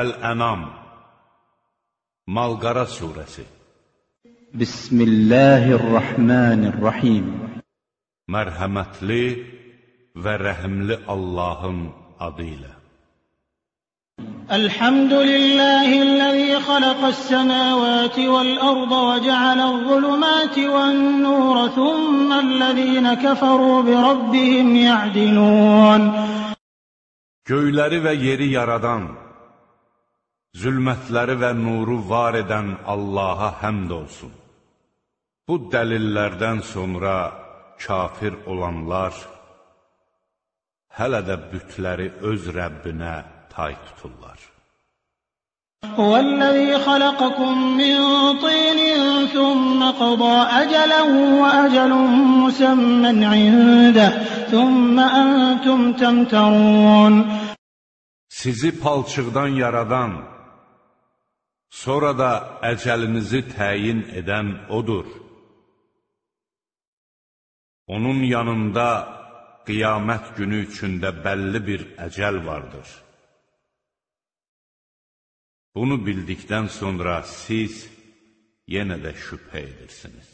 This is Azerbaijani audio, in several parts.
Əl-Ənam Malqara Suresi Bismillahirrahmanirrahim Mərhəmətli və rəhimli Allahın adı ilə الحمد لله الذي خلق السماوات والأرض وجعل الظلمات والنور ثم الذين كفروا بربهم يعدلون Göyləri və yeri yaradan, zülmətləri və nuru var edən Allaha həmd olsun. Bu dəlillərdən sonra kafir olanlar hələ də bütləri öz Rəbbinə tay tuturlar. هو الذي خلقكم من طين ثم قضى أجلا وأجل مسمى عنده ثم أنتم تمترون Sizi palçıqdan yaradan, sonra da əcəlinizi təyin edən O'dur. Onun yanında qiyamət günü üçündə bəlli bir əcəl vardır. Bunu bildikdən sonra siz yenə də şübhə edirsiniz.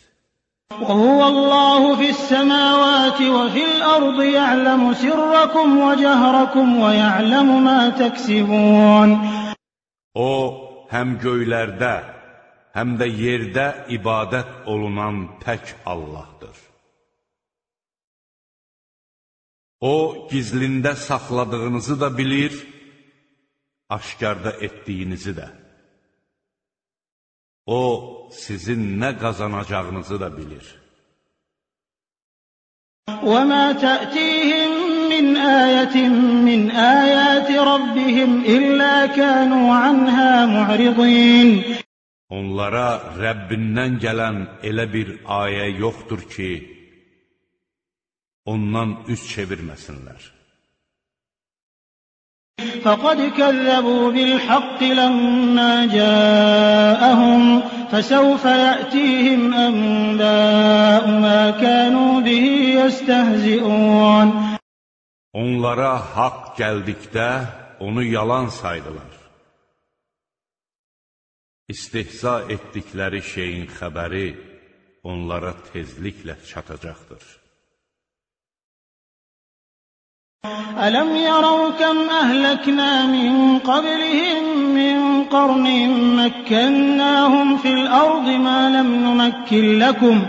وهو الله في السماوات وفي الأرض يعلم سركم وجهركم ويعلم ما تكسبون O, həm göylərdə, həm də yerdə ibadət olunan tək Allahdır. O, gizlində saxladığınızı da bilir, aşkarda etdiyinizi də. O, sizin nə qazanacağınızı da bilir. وما تأتيهم من آية من آيات ربهم إلا كانوا عنها معرضين Onlara Rəbbindən gələn elə bir ayə yoxdur ki, ondan üz çevirməsinlər. فقد كذبوا بالحق لما جاءهم فسوف يأتيهم أنباء ما كانوا به يستهزئون Onlara haqq gəldikdə onu yalan saydılar. İstihza etdikləri şeyin xəbəri onlara tezliklə çatacaqdır. Ələm yərəu kəm əhləknə min qablihim min qarnin məkkənnəhum fil ərdi mə ləm nüməkkin ləkum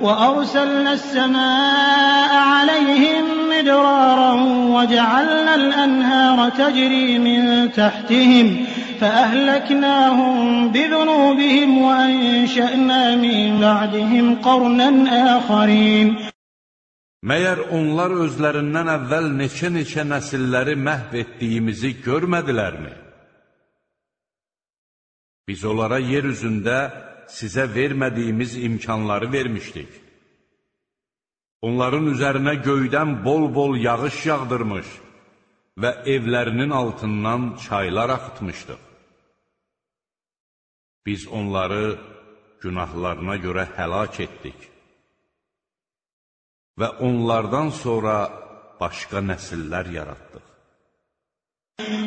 وأرسلنا السماء عليهم مدرارا وجعلنا الأنهار تجري من تحتهم فأهلكناهم بذنوبهم وأنشأنا من بعدهم قرنا آخرين Məyər onlar özlərindən əvvəl neçə-neçə nəsilləri məhv etdiyimizi görmədilərmi? Biz onlara yer üzündə sizə vermədiyimiz imkanları vermişdik. Onların üzərinə göydən bol-bol yağış yağdırmış və evlərinin altından çaylar axıtmışdıq. Biz onları günahlarına görə həlak etdik və onlardan sonra başqa nəsillər yaratdıq.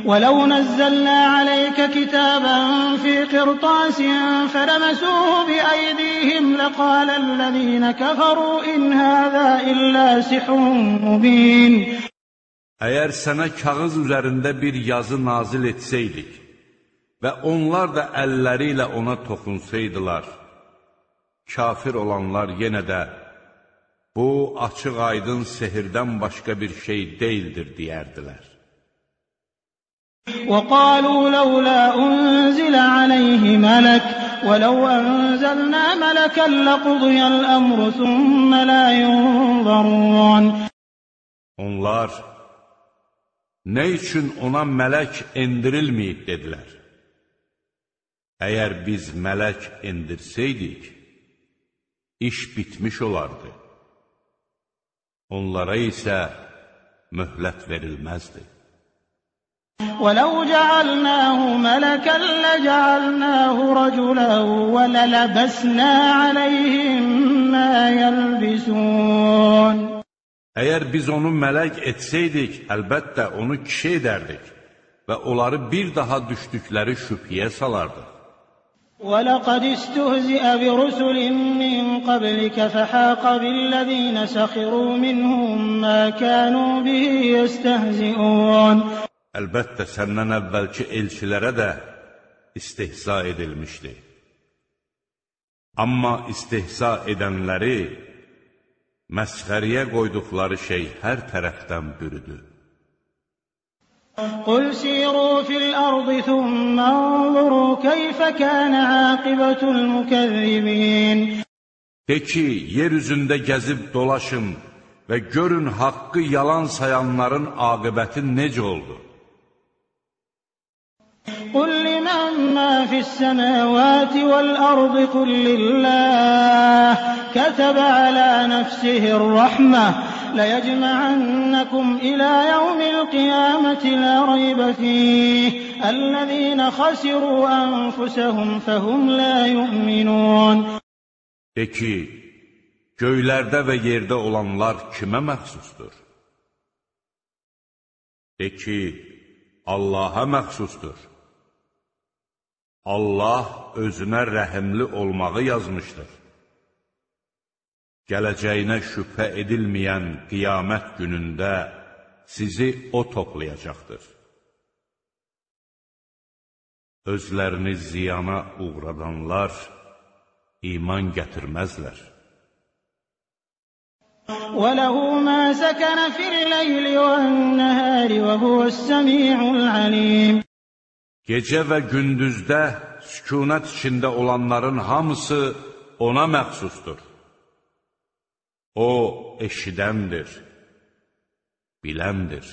ولو نزلنا عليك كتابا في قرطاس فلمسوه بأيديهم لقال الذين كفروا إن هذا إلا سحر مبين Əgər sənə kağız üzərində bir yazı nazil etsəydik və onlar da əlləri ilə ona toxunsaydılar, kafir olanlar yenə də bu açıq aydın sehirdən başqa bir şey deyildir deyərdilər. وقالوا لولا أنزل عليه ملك ولو أنزلنا ملكا لقضي الأمر ثم لا ينظرون Onlar, nə üçün ona mələk endirilməyib, dedilər. Əgər biz mələk endirsəydik, iş bitmiş olardı. Onlara isə möhlət verilməzdi. ولو جعلناه ملكا لجعلناه رجلا وللبسنا عليهم ما يلبسون Əgər biz onu mələk etsəydik, əlbəttə onu kişi edərdik və onları bir daha düşdükləri şübhəyə salardıq. ولقد استهزئ برسل من قبلك فحاق بالذين سخروا منهم ما كانوا به يستهزئون əlbəttə səndən əvvəlki elçilərə də istihza edilmişdi. Amma istihza edənləri məsxəriyə qoyduqları şey hər tərəfdən bürüdü. Qul siru fil ardı thumma anzuru keyfə kənə aqibətul mükəzzimin De ki, yer üzündə gəzib dolaşın və görün haqqı yalan sayanların aqibəti necə oldu? قل لمن ما في السماوات والأرض قل لله كتب على نفسه الرحمة ليجمعنكم إلى يوم القيامة لا ريب فيه الذين خسروا أنفسهم فهم لا يؤمنون De ki, göylərdə və yerdə olanlar kimə məxsusdur? De ki, Allaha məxsusdur. Allah özünə rəhimli olmağı yazmışdır. Gələcəyinə şübhə edilməyən qiyamət günündə sizi O toplayacaqdır. Özlərini ziyana uğradanlar iman gətirməzlər. وله ما سكن في الليل والنهار وهو السميع العليم Gecə və gündüzdə sükunət içində olanların hamısı ona məxsusdur. O, eşidəndir, biləndir.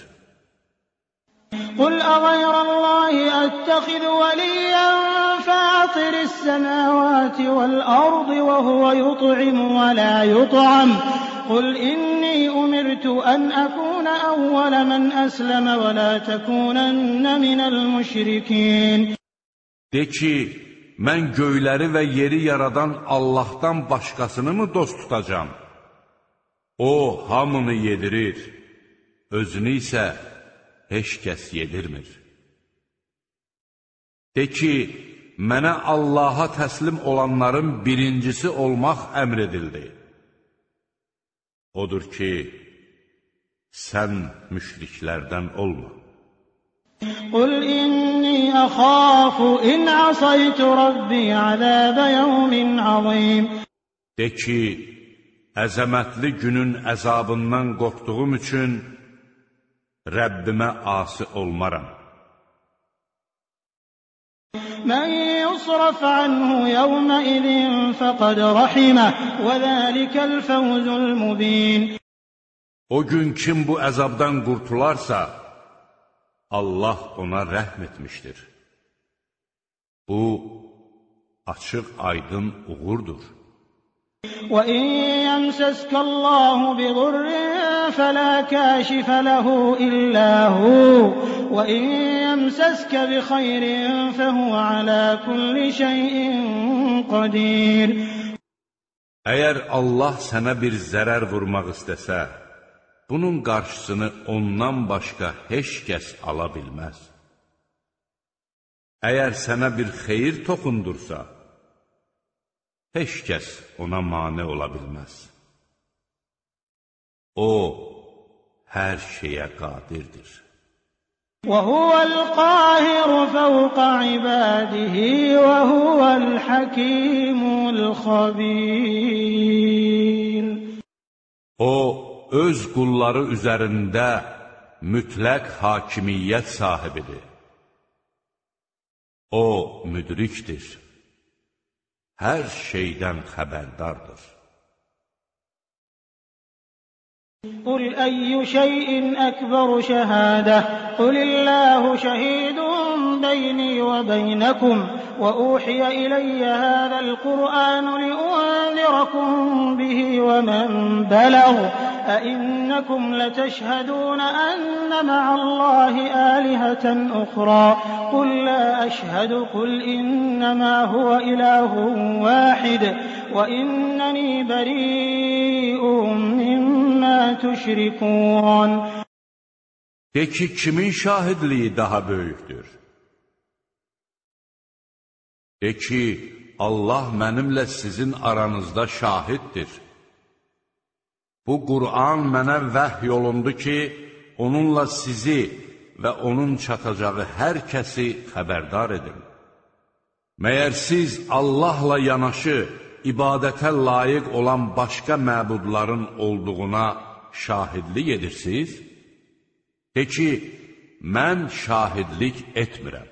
Qul əğayrəllahi əttəxidu veliyyən fəatiris səməvəti vəl-ərdi və huvə yut'imu və la yut'am. Qul inni أمرت أن أكون أول من أسلم ولا تكونن من المشركين De ki, mən göyləri və yeri yaradan Allahdan başqasını mı dost tutacam? O, hamını yedirir, özünü isə heç kəs yedirmir. De ki, mənə Allaha təslim olanların birincisi olmaq əmr edildi. Odur ki, sən müşriklərdən olma. Qul inni əxafu in əsaytu Rabbi əzəbə yevmin azim. De ki, əzəmətli günün əzabından qorxduğum üçün Rəbbimə asi olmaram. Mən yusraf anhu yevmə idin fəqəd rəhimə və zəlikəl fəvzul mubin. O gün kim bu əzabdan qurtularsa, Allah ona rəhm etmişdir. Bu, açıq aydın uğurdur. وإن يمسسك الله بضر فلا كاشف له إلا هو وإن يمسسك بخير فهو على كل شيء قدير Əgər Allah sənə bir zərər vurmaq istəsə, bunun qarşısını ondan başqa heç kəs ala bilməz. Əgər sənə bir xeyir toxundursa, heç kəs ona mane ola bilməz. O, hər şeyə qadirdir. وهو القاهر فوق عباده وهو الحكيم الخبير O, öz qulları üzərində mütləq hakimiyyət sahibidir. O müdrikdir. Hər şeydən xəbərdardır. Qul əyyu şeyin əkbəru şəhədə Qulillahu şəhidun beyni və beynakum Və uhiyə iləyyə hədəl Qur'anu liunzirakum bihi və mən bələğ أئنكم لتشهدون أن مع الله آلهة أخرى قل لا أشهد قل إنما هو إله واحد وإنني بريء مما تشركون De ki, kimin şahidliyi daha böyükdür? De ki, Allah mənimlə sizin aranızda şahiddir. Bu Qur'an mənə vəhy olundu ki, onunla sizi və onun çatacağı hər kəsi xəbərdar edin. Məyər siz Allahla yanaşı ibadətə layiq olan başqa məbudların olduğuna şahidlik edirsiniz? De ki, mən şahidlik etmirəm.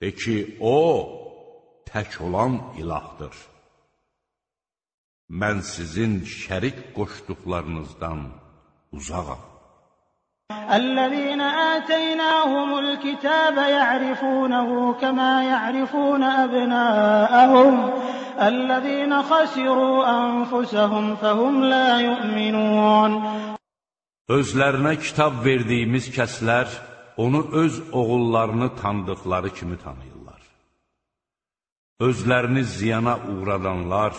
De ki, O, tək olan ilahdır mən sizin şərik qoşduqlarınızdan uzağam. Əl-ləzīnə ətəynəhumul kitəbə yə'rifunəhu kəmə yə'rifunə əbnəəhum, əl-ləzīnə xəsiru ənfusəhum fəhum lə yu'minun. Özlərinə kitab verdiyimiz kəslər, onu öz oğullarını tanıdıqları kimi tanıyırlar. Özlərini ziyana uğradanlar,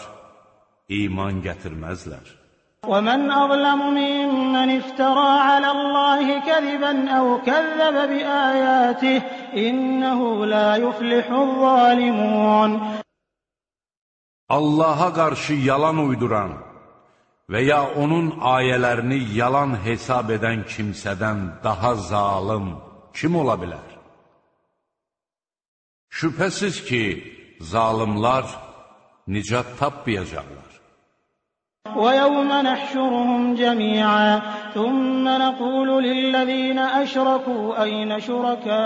iman gətirməzlər. ومن أظلم ممن افترى على الله كذبا أو كذب بآياته إنه لا يفلح الظالمون Allaha qarşı yalan uyduran və ya onun ayələrini yalan hesab edən kimsədən daha zalım kim ola bilər? Şübhəsiz ki, zalimlar nicat tapmayacaqlar. ويوم نحشرهم جميعا ثم نقول للذين أشركوا أين شركاؤكم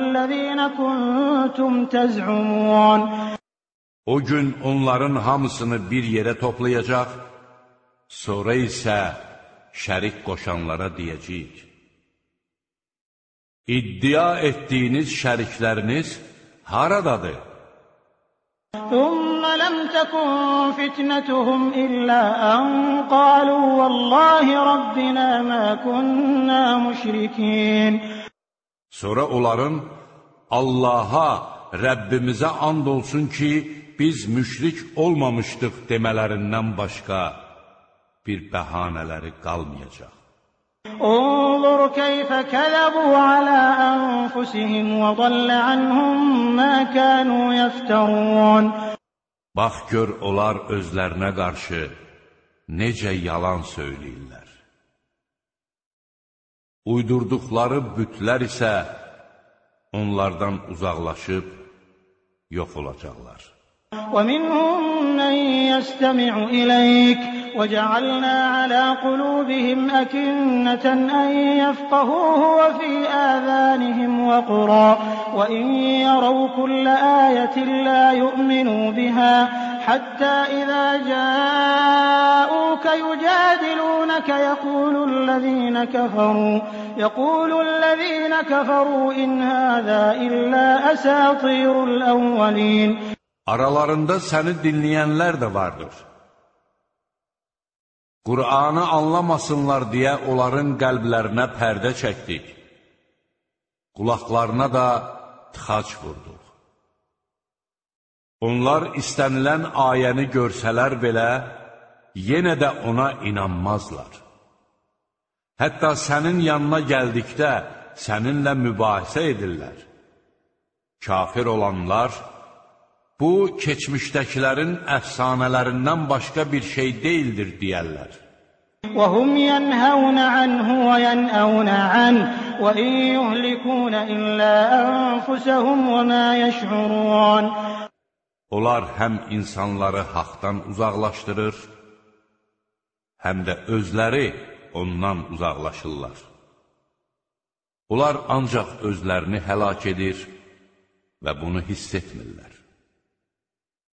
الذين كنتم تزعمون O gün onların hamısını bir yerə toplayacaq, sonra isə şərik qoşanlara deyəcəyik. İddia etdiyiniz şərikləriniz haradadır? ثم لم تكن فتنتهم إلا أن قالوا والله ربنا ما كنا مشركين Sonra onların Allaha, Rəbbimizə and olsun ki, biz müşrik olmamışdıq demələrindən başqa bir bəhanələri qalmayacaq. انظر كيف كذبوا على أنفسهم وضل عنهم ما كانوا يفترون Bax gör onlar özlərinə qarşı necə yalan söyləyirlər. Uydurduqları bütlər isə onlardan uzaqlaşıb yox olacaqlar. ومنهم من يستمع إليك وجعلنا على قلوبهم أكنة أن يفقهوه وفي آذانهم وقرا وإن يروا كل آية لا يؤمنوا بها حتى إذا جاءوك يجادلونك يقول الذين كفروا يقول الذين كفروا إن هذا إلا أساطير الأولين Aralarında səni dinləyənlər də vardır. Qur'anı anlamasınlar deyə onların qəlblərinə pərdə çəkdik. Qulaqlarına da tıxac vurduq. Onlar istənilən ayəni görsələr belə, yenə də ona inanmazlar. Hətta sənin yanına gəldikdə səninlə mübahisə edirlər. Kafir olanlar, Bu, keçmişdəkilərin əfsanələrindən başqa bir şey deyildir, deyərlər. وَهُمْ يَنْهَوْنَ عَنْهُ وَيَنْأَوْنَ عَنْهُ وَإِنْ يُهْلِكُونَ إِلَّا أَنفُسَهُمْ وَمَا يَشْعُرُونَ Onlar həm insanları haqdan uzaqlaşdırır, həm də özləri ondan uzaqlaşırlar. Onlar ancaq özlərini həlak edir və bunu hiss etmirlər.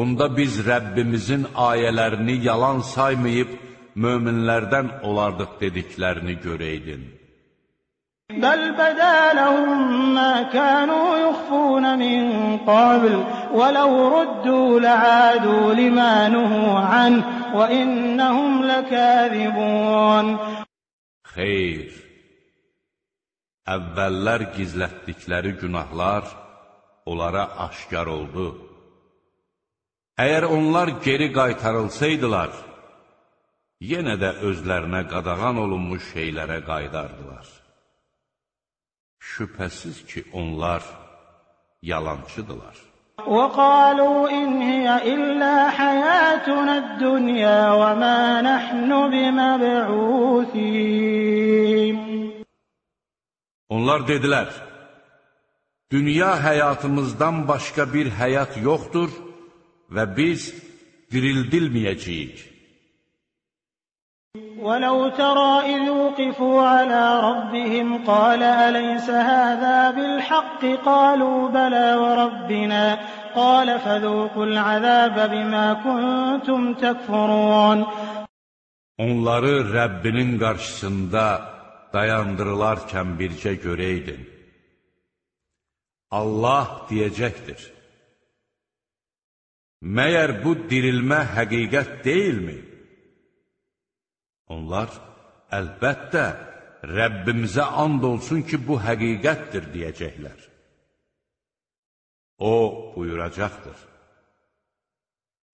Onda biz Rəbbimizin ayələrini yalan saymayıb, möminlərdən olardıq dediklərini görəydin. Bəl bədələhum mə kənu yuxfunə min qabl və ləv ruddu ləədu limə nuhu ən və innəhum ləkəzibun. Xeyr, əvvəllər gizlətdikləri günahlar onlara aşkar oldu. Əgər onlar geri qaytarılsaydılar, yenə də özlərinə qadağan olunmuş şeylərə qaydardılar. Şübhəsiz ki, onlar yalançıdırlar. وقالوا إن هي إلا حياتنا الدنيا وما نحن بمبعوثين Onlar dedilər, dünya həyatımızdan başqa bir həyat yoxdur və biz dirildilməyəcəyik. ولو ترى إذ وقفوا على ربهم قال أليس هذا بالحق قالوا بلى وربنا قال فذوقوا العذاب بما كنتم تكفرون Onları Rəbbinin qarşısında dayandırılarkən bircə görəydin. Allah deyəcəkdir. Məyər bu dirilmə həqiqət deyilmi? Onlar, əlbəttə, Rəbbimizə and olsun ki, bu həqiqətdir, deyəcəklər. O, buyuracaqdır.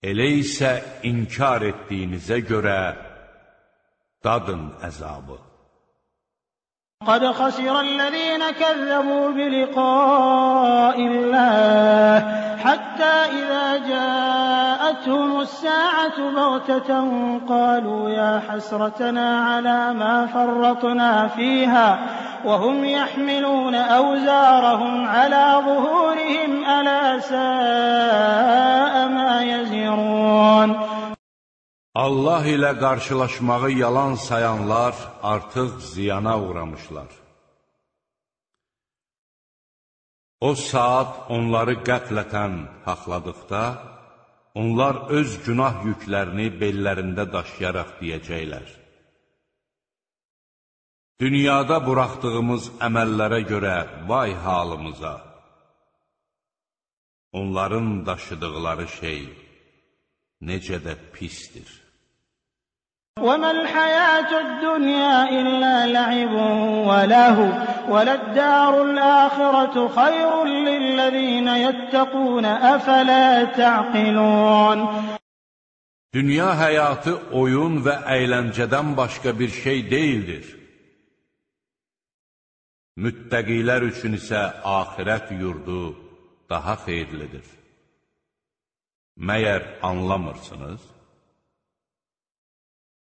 Elə isə inkar etdiyinizə görə dadın əzabı. قد خسر الذين كذبوا بلقاء الله حتى إذا جاءتهم الساعة بغتة قالوا يا حسرتنا على ما فرطنا فيها وهم يحملون أوزارهم على ظهورهم ألا ساء ما يزرون Allah ilə qarşılaşmağı yalan sayanlar artıq ziyana uğramışlar. O saat onları qəflətən haqladıqda, onlar öz günah yüklərini bellərində daşıyaraq deyəcəklər. Dünyada buraxdığımız əməllərə görə vay halımıza! Onların daşıdıqları şey necə də pisdir. وما الحياة الدنيا إلا لعب ولهو وللدار الآخرة خير للذين يتقون أفلا تعقلون Dünya həyatı oyun və əyləncədən başqa bir şey deyildir. Müttəqilər üçün isə axirət yurdu daha xeyirlidir. Məyər anlamırsınız?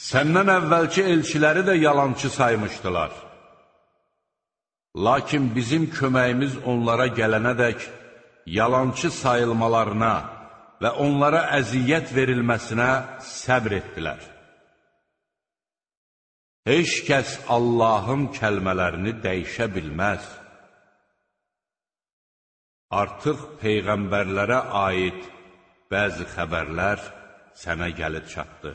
Səndən əvvəlki elçiləri də yalançı saymışdılar. Lakin bizim köməyimiz onlara gələnədək yalançı sayılmalarına və onlara əziyyət verilməsinə səbr etdilər. Heç kəs Allahın kəlmələrini dəyişə bilməz. Artıq peyğəmbərlərə aid bəzi xəbərlər sənə gəlib çatdı.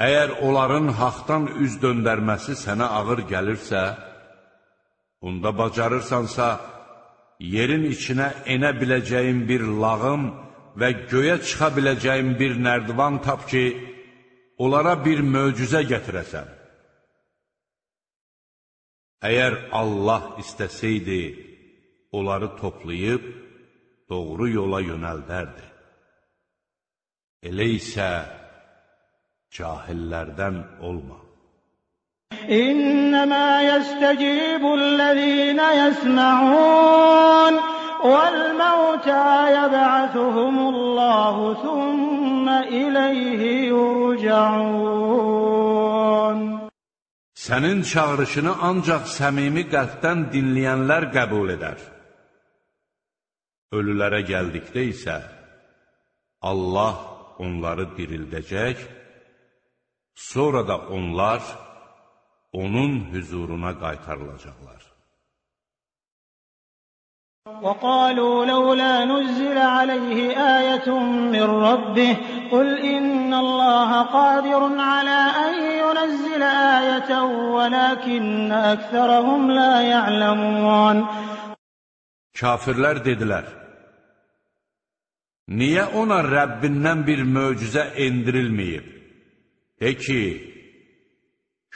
Əgər onların haqdan üz döndərməsi sənə ağır gəlirsə, onda bacarırsansa, yerin içinə enə biləcəyin bir lağım və göyə çıxa biləcəyin bir nərdivan tap ki, onlara bir möcüzə gətirəsən. Əgər Allah istəsəydi, onları toplayıb, doğru yola yönəldərdi. Elə isə, cahillərdən olma. İnnəmə yəstəcibullezîne yəsmə'un vəl-məvtə yəb'asuhumullahu thumma ileyhi yurca'un. Sənin çağrışını ancaq səmimi qəlbdən dinləyənlər qəbul edər. Ölülərə gəldikdə isə Allah onları dirildəcək Sonra da onlar onun hüzuruna qaytarılacaqlar. وقالوا لولا نزل عليه آية من ربه قل إن الله قادر على أن ينزل آية ولكن أكثرهم لا يعلمون Kafirlər dedilər, Niyə ona Rəbbindən bir möcüzə endirilməyib? De ki,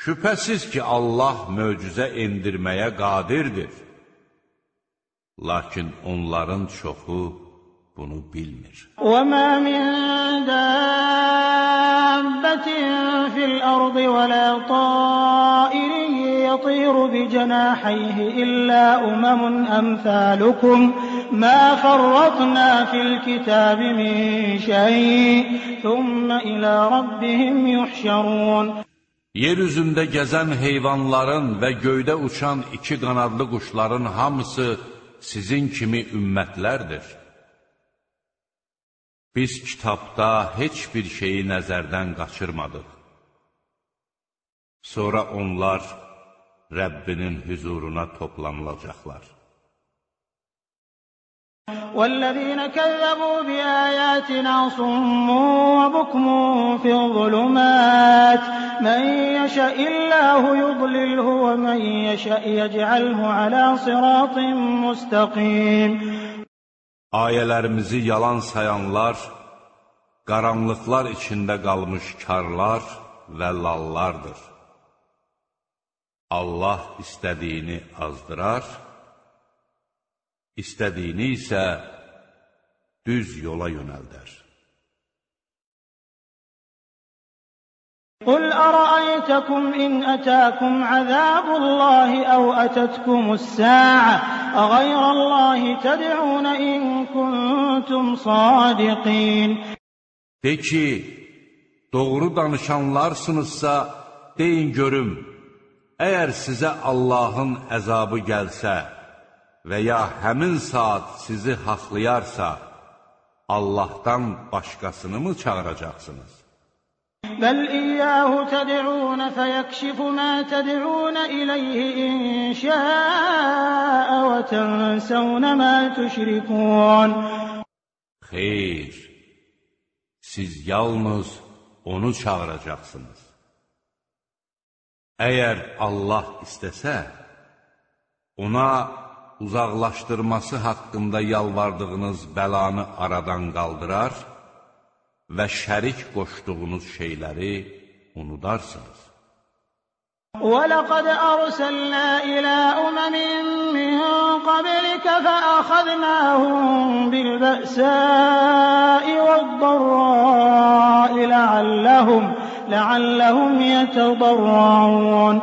şübhəsiz ki, Allah möcüzə endirməyə qadirdir. Lakin onların çoxu bunu bilmir. وَمَا مِن دَابَّةٍ فِي الْأَرْضِ وَلَا طَائِرٍ يَطِيرُ بِجَنَاحَيْهِ إِلَّا أُمَمٌ أَمْثَالُكُم مَّا فَرَّطْنَا فِي الْكِتَابِ مِن شَيْءٍ ثُمَّ إِلَىٰ رَبِّهِمْ يُحْشَرُونَ Yer üzündə gəzən heyvanların və göydə uçan iki qanadlı quşların hamısı sizin kimi ümmətlərdir. Biz kitabda heç bir şeyi nəzərdən qaçırmadıq. Sonra onlar Rəbbinin hüzuruna toplanılacaqlar. وَالَّذِينَ كَذَّبُوا بِآيَاتِنَا صُمٌّ وَبُكْمٌ فِي الظُّلُمَاتِ مَن يَشَإِ اللَّهُ يُضْلِلْهُ وَمَن يَشَأْ يَجْعَلْهُ عَلَىٰ صِرَاطٍ مُّسْتَقِيمٍ Ayələrimizi yalan sayanlar, qaranlıqlar içində qalmış karlar və lallardır. Allah istədiyini azdırar, istədiyini isə düz yola yönəldər. قُلْ أَرَأَيْتَكُمْ إِنْ أَتَاكُمْ عَذَابُ اللَّهِ أَوْ أَتَتْكُمُ السَّاعَةُ أَغَيْرَ اللَّهِ تَدْعُونَ إِن كُنتُمْ صَادِقِينَ De ki, doğru danışanlarsınızsa, deyin görüm, əgər sizə Allahın əzabı gəlsə və ya həmin saat sizi haqlayarsa, Allahdan başqasını mı çağıracaqsınız? Bəl iyyahu təd'un fəyəkşifu mə təd'un iləyhi inşəə və tənsəvnə mə tüşrikun. Xeyr, siz yalnız onu çağıracaqsınız. Əgər Allah istəsə, ona uzaqlaşdırması haqqında yalvardığınız bəlanı aradan qaldırar və şərik qoşduğunuz şeyləri unudarsınız. وَلَقَدْ أَرْسَلْنَا إِلَىٰ أُمَمٍ مِّن قَبْلِكَ فَأَخَذْنَاهُم بِالْبَأْسَاءِ وَالضَّرَّاءِ لَعَلَّهُمْ يَتَضَرَّعُونَ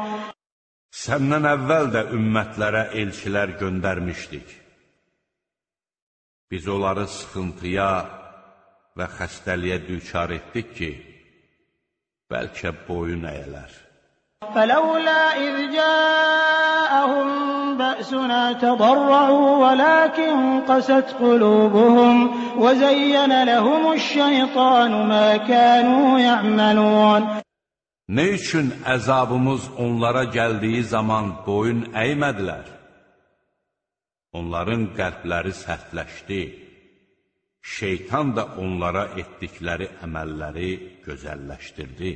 Səndən əvvəl də ümmətlərə elçilər göndərmişdik. Biz onları sıxıntıya və xəstəliyə düçar etdik ki, bəlkə boyun əyələr. Fələulə iz cəəəhum bə'sünə tədarra'u və ləkin qəsət qulubuhum və zəyyənə ləhumuş şeytanu mə kənu yə'məlun. Nə üçün əzabımız onlara gəldiyi zaman boyun əymədilər? Onların qəlbləri sərtləşdi. Şeytan da onlara etdikləri əməlləri gözəlləşdirdi.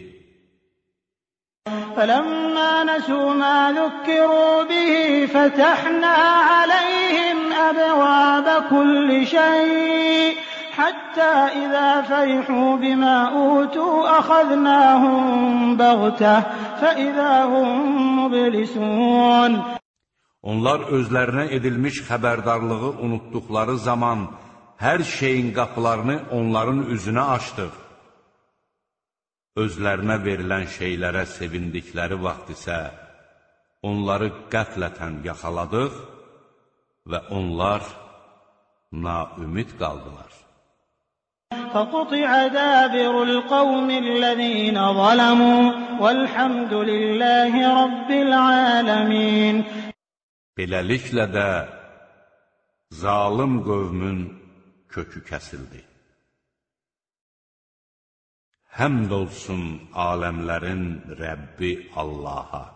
فلما نسوا ما ذكروا به فتحنا عليهم أبواب كل شيء حتى إذا فرحوا بما أوتوا أخذناهم بغتة فإذا هم مبلسون Onlar özlərinə edilmiş xəbərdarlığı unutduqları zaman hər şeyin qapılarını onların üzünə açdıq. özlərinə verilən şeylərə sevindikləri vaxt isə onları qəflətən yaxaladıq və onlar naümid qaldılar. فقطع دابر القوم الذين ظلموا والحمد لله رب العالمين Beləliklə də zalım qövmün kökü kəsildi. Həmd olsun aləmlərin Rəbbi Allaha.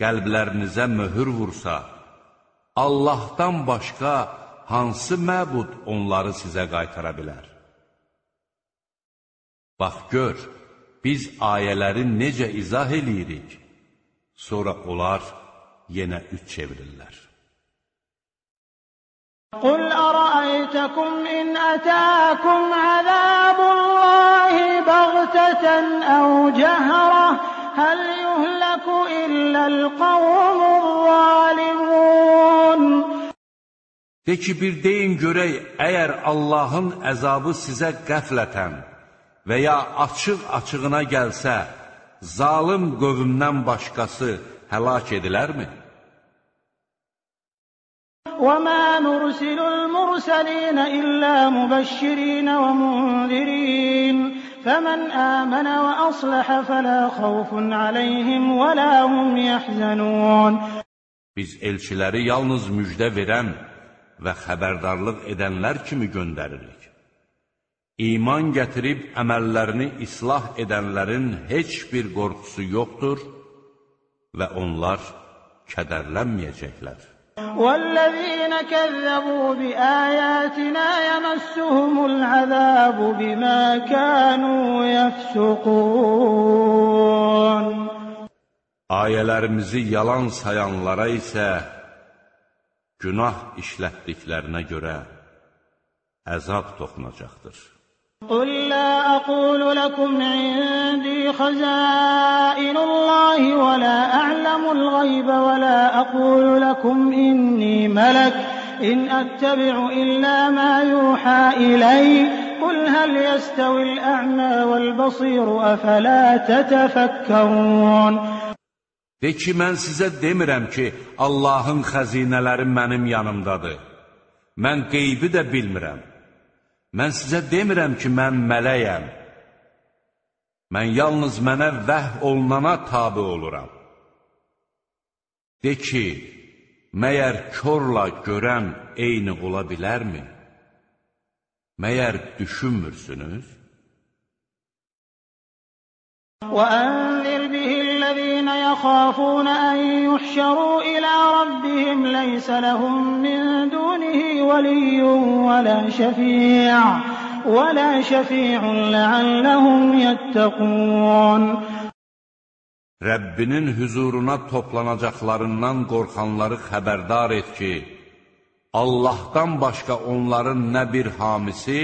qəlblərinizə möhür vursa, Allahdan başqa hansı məbud onları sizə qaytara bilər? Bax, gör, biz ayələri necə izah eləyirik, sonra onlar yenə üç çevirirlər. قل أرأيتكم إن أتاكم عذاب الله بغتة أو جهرة هل يهلك إلا القوم الظالمون De ki, bir deyin görək, əgər Allahın əzabı sizə qəflətən və ya açıq-açığına gəlsə, zalım qövmdən başqası həlak edilərmi? وما نرسل المرسلين إلا مبشرين ومنذرين فمن آمن وأصلح فلا خوف عليهم ولا هم يحزنون Biz elçiləri yalnız müjdə verən və xəbərdarlıq edənlər kimi göndəririk. İman gətirib əməllərini islah edənlərin heç bir qorxusu yoxdur və onlar kədərlənməyəcəklər. والذين كذبوا بآياتنا يمسهم العذاب بما كانوا يفسقون Ayələrimizi yalan sayanlara isə günah işlətdiklərinə görə əzab toxunacaqdır. قل لا أقول لكم عندي خزائن الله ولا أعلم الغيب ولا أقول لكم إني ملك إن أتبع إلا ما يوحى إلي قل هل يستوي الأعمى والبصير أفلا تتفكرون De ki, mən sizə demirəm ki, Allahın xəzinələri mənim yanımdadır. Mən qeybi də bilmirəm. Mən sizə demirəm ki, mən mələyəm. Mən yalnız mənə vəh olunana tabi oluram. De ki, məyər körla görən eyni ola bilərmi? Məyər düşünmürsünüz? وأنذر به الذين يخافون أن يحشروا إلى ربهم ليس لهم من دونه ولي ولا شفيع ولا شفيع لعلهم يتقون Rəbbinin hüzuruna toplanacaqlarından qorxanları xəbərdar et ki, Allahdan başqa onların nə bir hamisi,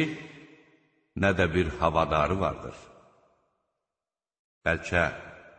nə də bir havadarı vardır. Bəlkə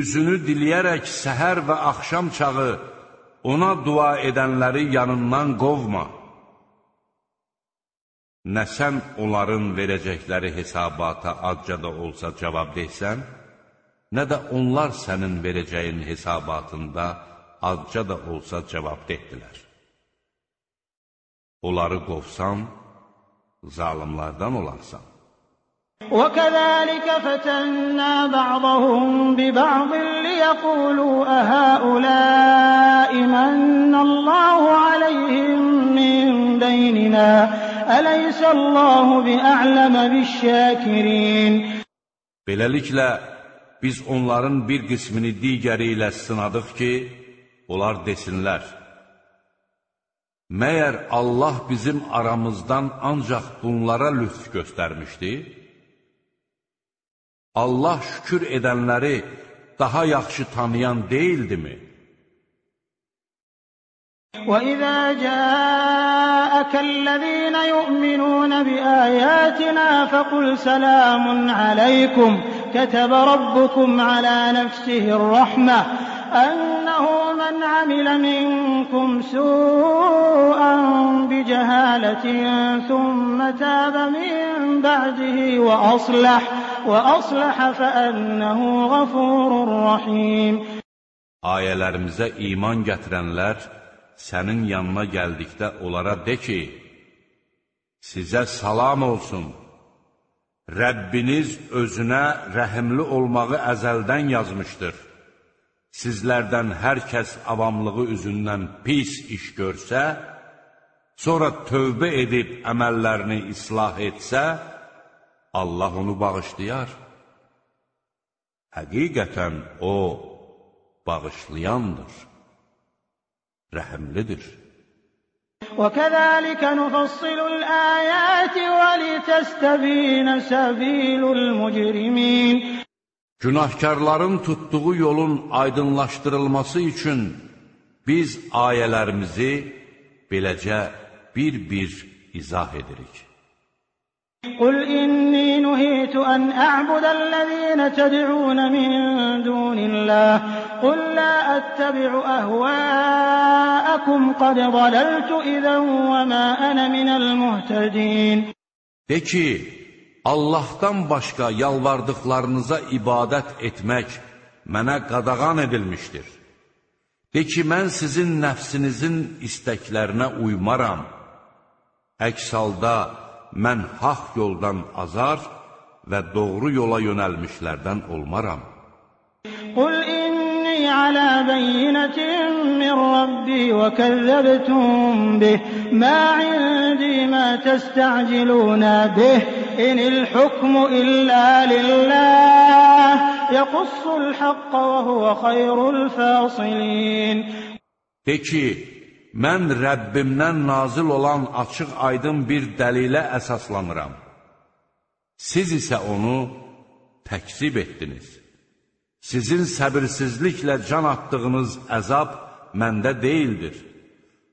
üzünü diləyərək səhər və axşam çağı ona dua edənləri yanından qovma. Nə sən onların verəcəkləri hesabata azca da olsa cavab deysən, nə də onlar sənin verəcəyin hesabatında azca da olsa cavab dehdilər. Onları qovsan, zalimlardan olarsan. وكذلك فتنا بعضهم ببعض ليقولوا أهؤلاء من الله عليهم من بيننا Əleysə Allahu bi'a'ləmə biş-şakirin. Beləliklə biz onların bir qismini digəri ilə sınadıq ki, onlar desinlər: Məyər Allah bizim aramızdan ancaq bunlara lütf göstərmişdi? Allah şükür edənləri daha yaxşı tanıyan deyildimi? وإذا جاءك الذين يؤمنون بآياتنا فقل سلام عليكم كتب ربكم على نفسه الرحمة أنه من عمل منكم سوءا بجهالة ثم تاب من بعده وأصلح وأصلح فأنه غفور رحيم Ayələrimizə iman gətirənlər sənin yanına gəldikdə onlara de ki, sizə salam olsun. Rəbbiniz özünə rəhimli olmağı əzəldən yazmışdır. Sizlərdən hər kəs avamlığı üzündən pis iş görsə, sonra tövbə edib əməllərini islah etsə, Allah onu bağışlayar. Həqiqətən O, bağışlayandır rəhəmlidir. وَكَذَٰلِكَ نُفَصِّلُ الْآيَاتِ وَلِتَسْتَبِينَ سَبِيلُ الْمُجْرِمِينَ Günahkarların tutduğu yolun aydınlaşdırılması üçün biz ayələrimizi beləcə bir-bir izah edirik. قل إني نهيت أن أعبد الذين تدعون من دون الله قل لا أتبع أهواءكم قد ضللت إذا وما أنا من المهتدين De ki, Allahdan başqa yalvardıqlarınıza ibadət etmək mənə qadağan edilmişdir. De ki, mən sizin nəfsinizin istəklərinə uymaram. Əks halda, mən haq yoldan azar və doğru yola yönəlmişlərdən olmaram. Qul inni alə beyyinətin min Rabbi və kəzzəbtum bih, mə indi mə təstəcilunə bih, inil hukmu illə lilləh, yəqussul haqqa və huvə xayrul fəsilin. De ki, mən Rəbbimdən nazil olan açıq aydın bir dəlilə əsaslanıram siz isə onu təkzib etdiniz. Sizin səbirsizliklə can atdığınız əzab məndə deyildir.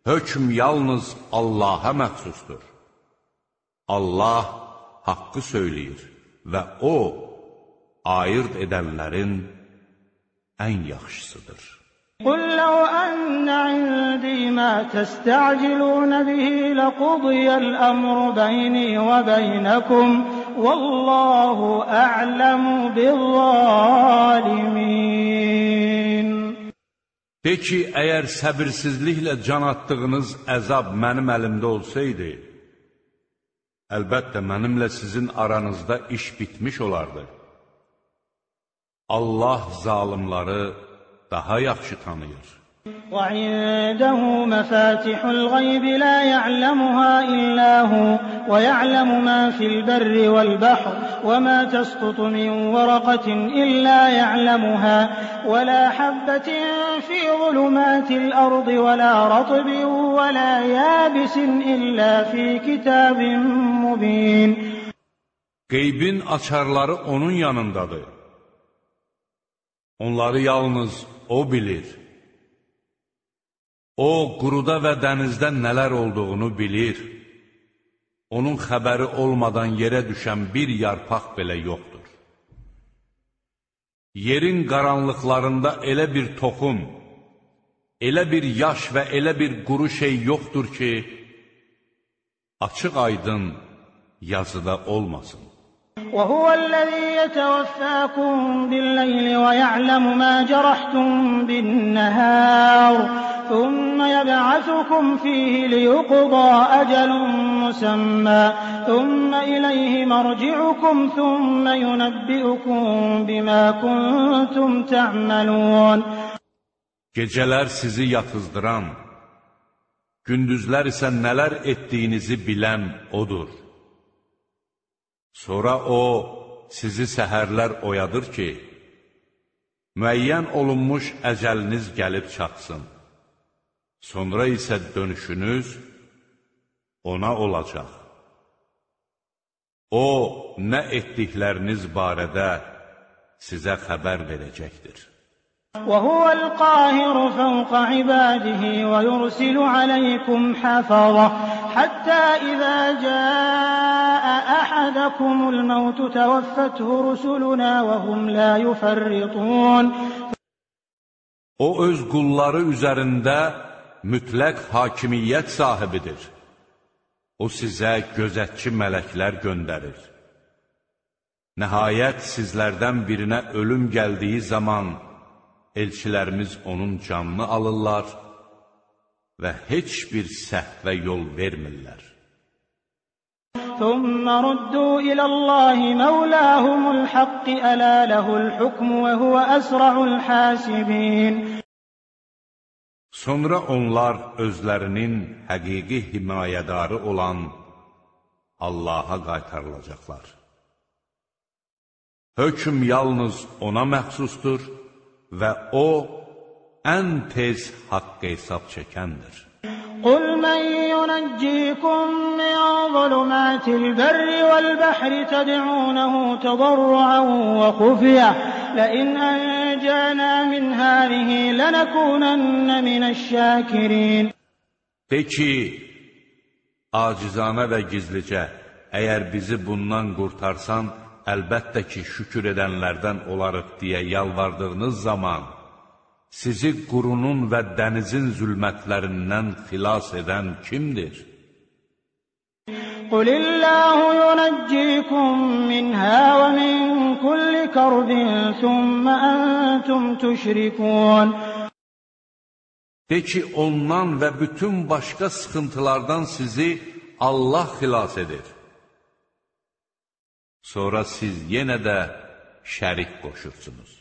Hökm yalnız Allaha məxsusdur. Allah haqqı söyləyir və O, ayırt edənlərin ən yaxşısıdır. Qul ləu ənnə indi mə təstəcilunə bihi ləqudiyəl əmru bəyni və bəynəkum və والله أعلم بالظالمين De ki, əgər səbirsizliklə can atdığınız əzab mənim əlimdə olsaydı, əlbəttə mənimlə sizin aranızda iş bitmiş olardı. Allah zalimları daha yaxşı tanıyır. وعنده مفاتح الغيب لا يعلمها إلا هو ويعلم ما في البر والبحر وما تسقط من ورقة إلا يعلمها ولا حبة في ظلمات الأرض ولا رطب ولا يابس إلا في كتاب مبين Qeybin açarları onun yanındadır. Onları yalnız O bilir. O, quruda və dənizdə nələr olduğunu bilir. Onun xəbəri olmadan yerə düşən bir yarpaq belə yoxdur. Yerin qaranlıqlarında elə bir toxum, elə bir yaş və elə bir quru şey yoxdur ki, açıq aydın yazıda olmasın. وهو الذي يتوفاكم بالليل ويعلم ما جرحتم بالنهار ثم يبعثكم فيه ليقضى أجل مسمى ثم إليه مرجعكم ثم ينبئكم بما كنتم تعملون Gecələr sizi yatızdıran, gündüzlər isə nələr etdiyinizi bilən O'dur. Sonra O, sizi səhərlər oyadır ki, müəyyən olunmuş əcəliniz gəlib çatsın. Sonra isə dönüşünüz ona olacaq. O, nə etdikləriniz barədə sizə xəbər verəcəkdir. وهو القاهر فوق عباده ويرسل عليكم حفظة حتى إذا جاء أحدكم الموت توفته رسلنا وهم لا يفرطون O öz qulları üzərində mütləq hakimiyyət sahibidir. O sizə gözətçi mələklər göndərir. Nəhayət sizlərdən birinə ölüm gəldiyi zaman elçilərimiz onun canını alırlar və heç bir səhvə yol vermirlər. ثم ردوا إلى الله مولاهم الحق ألا له الحكم وهو أسرع الحاسبين Sonra onlar özlərinin həqiqi himayədarı olan Allaha qaytarılacaqlar. Hökm yalnız ona məxsusdur və O, ən tez haqq hesab çəkəndir. قل من ينجيكم من ظلمات البر والبحر تدعونه تضرعا وخفية لئن أنجانا من هذه لنكونن من الشاكرين De ki, acizanə və gizlicə, əgər bizi bundan qurtarsan, əlbəttə ki, şükür edənlərdən olarıq deyə yalvardığınız zaman, sizi qurunun və dənizin zülmətlərindən xilas edən kimdir? Qulillahu yunəccikum minhə və min kulli kərbin, thumma əntum tüşrikun. De ki, ondan və bütün başqa sıxıntılardan sizi Allah xilas edir. Sonra siz yenə də şərik qoşursunuz.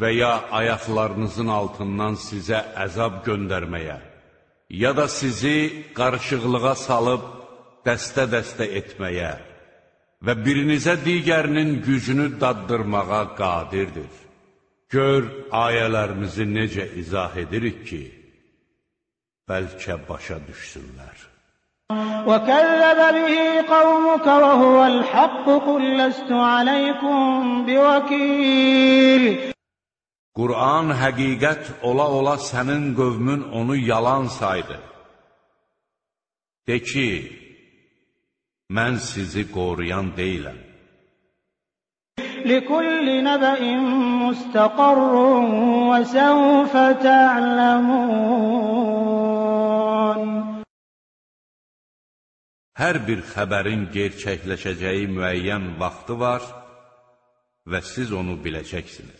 və ya ayaqlarınızın altından sizə əzab göndərməyə, ya da sizi qarışıqlığa salıb dəstə-dəstə etməyə və birinizə digərinin gücünü daddırmağa qadirdir. Gör ayələrimizi necə izah edirik ki, bəlkə başa düşsünlər. وكذب به قومك وهو الحق قل لست عليكم بوكيل Qur'an həqiqət ola-ola sənin qövmün onu yalan saydı. De ki, mən sizi qoruyan deyiləm. لكل نبأ مستقر وسوف تعلمون Hər bir xəbərin gerçəkləşəcəyi müəyyən vaxtı var və siz onu biləcəksiniz.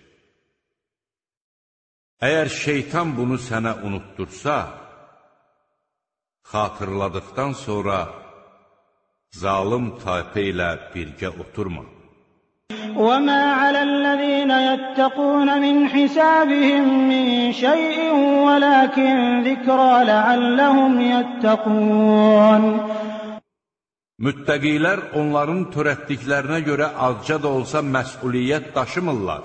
Əgər şeytan bunu sənə unuttursa, xatırladıqdan sonra zalım tayfə ilə birgə oturma. وَمَا عَلَى الَّذِينَ يَتَّقُونَ مِنْ حِسَابِهِم مِّن شَيْءٍ وَلَٰكِن ذِكْرَىٰ لَعَلَّهُمْ يَتَّقُونَ Müttəqilər onların törətdiklərinə görə azca da olsa məsuliyyət daşımırlar.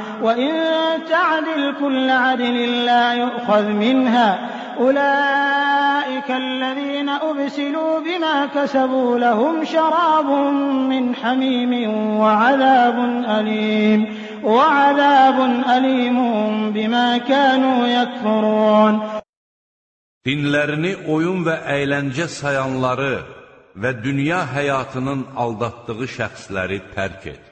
وَإِن تَعْدِلْ كُلَّ عَدْلٍ لَّا يُؤْخَذْ مِنْهَا. أُولَٰئِكَ الَّذِينَ أُبْسِلُوا بِمَا كَسَبُوا لَهُمْ شَرَابٌ مِّنْ حَمِيمٍ وَعَذَابٌ أَلِيمٌ. وَعَذَابٌ أَلِيمٌ بِمَا كَانُوا يَكْفُرُونَ. Dinlərini oyun və əyləncə sayanları və dünya həyatının aldatdığı şəxsləri tərk et.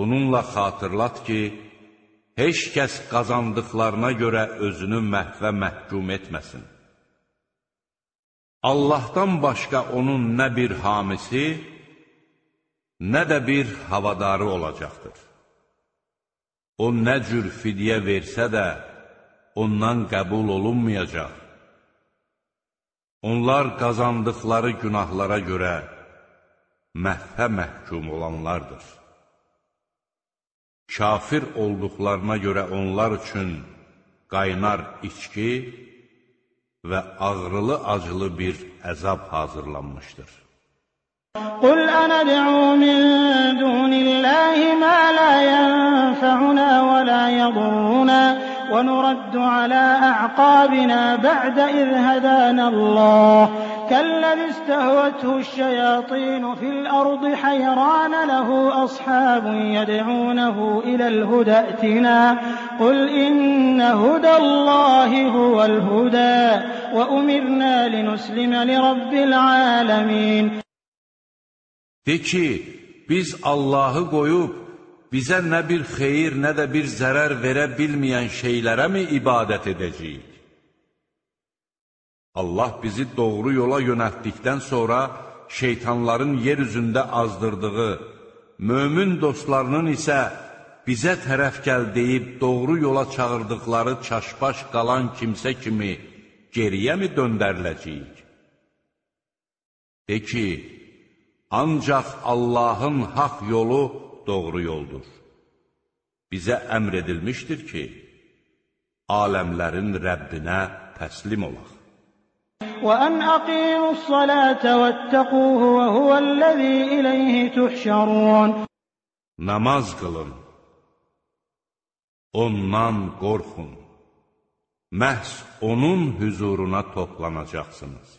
Bununla xatırlat ki, heç kəs qazandıqlarına görə özünü məhvə məhkum etməsin. Allahdan başqa onun nə bir hamisi, nə də bir havadarı olacaqdır. O nə cür fidyə versə də, ondan qəbul olunmayacaq. Onlar qazandıqları günahlara görə məhvə məhkum olanlardır. Kafir olduqlarına görə onlar üçün qaynar içki və ağrılı-acılı bir əzab hazırlanmışdır. Qul anad'u min dunillahi ma la yanfa'una və la yaduruna وَنُرَدُّ عَلَىٰ أَعْقَابِنَا بَعْدَ إِذْ هَدَانَا اللَّهُ. كَالَّذِي اسْتَهْوَتْهُ الشَّيَاطِينُ فِي الْأَرْضِ حَيْرَانَ لَهُ أَصْحَابٌ يَدْعُونَهُ إِلَى الْهُدَى ائْتِنَا. قُلْ إِنَّ هُدَى اللَّهِ هُوَ الْهُدَىٰ وَأُمِرْنَا لِنُسْلِمَ لِرَبِّ الْعَالَمِينَ. De ki, biz Allahı qoyub, bizə nə bir xeyir, nə də bir zərər verə bilməyən şeylərə mi ibadət edəcəyik? Allah bizi doğru yola yönəltdikdən sonra şeytanların yer üzündə azdırdığı, mömin dostlarının isə bizə tərəf gəl deyib doğru yola çağırdıqları çaşbaş qalan kimsə kimi geriyə mi döndəriləcəyik? De ki, ancaq Allahın haq yolu doğru yoldur. Bizə əmr edilmişdir ki, aləmlərin Rəbbinə təslim olaq. وَأَنْ أَقِيمُوا الصَّلَاةَ وَاتَّقُوهُ وَهُوَ الَّذِي إِلَيْهِ تُحْشَرُونَ Namaz qılın. Ondan qorxun. Məhz onun hüzuruna toplanacaqsınız.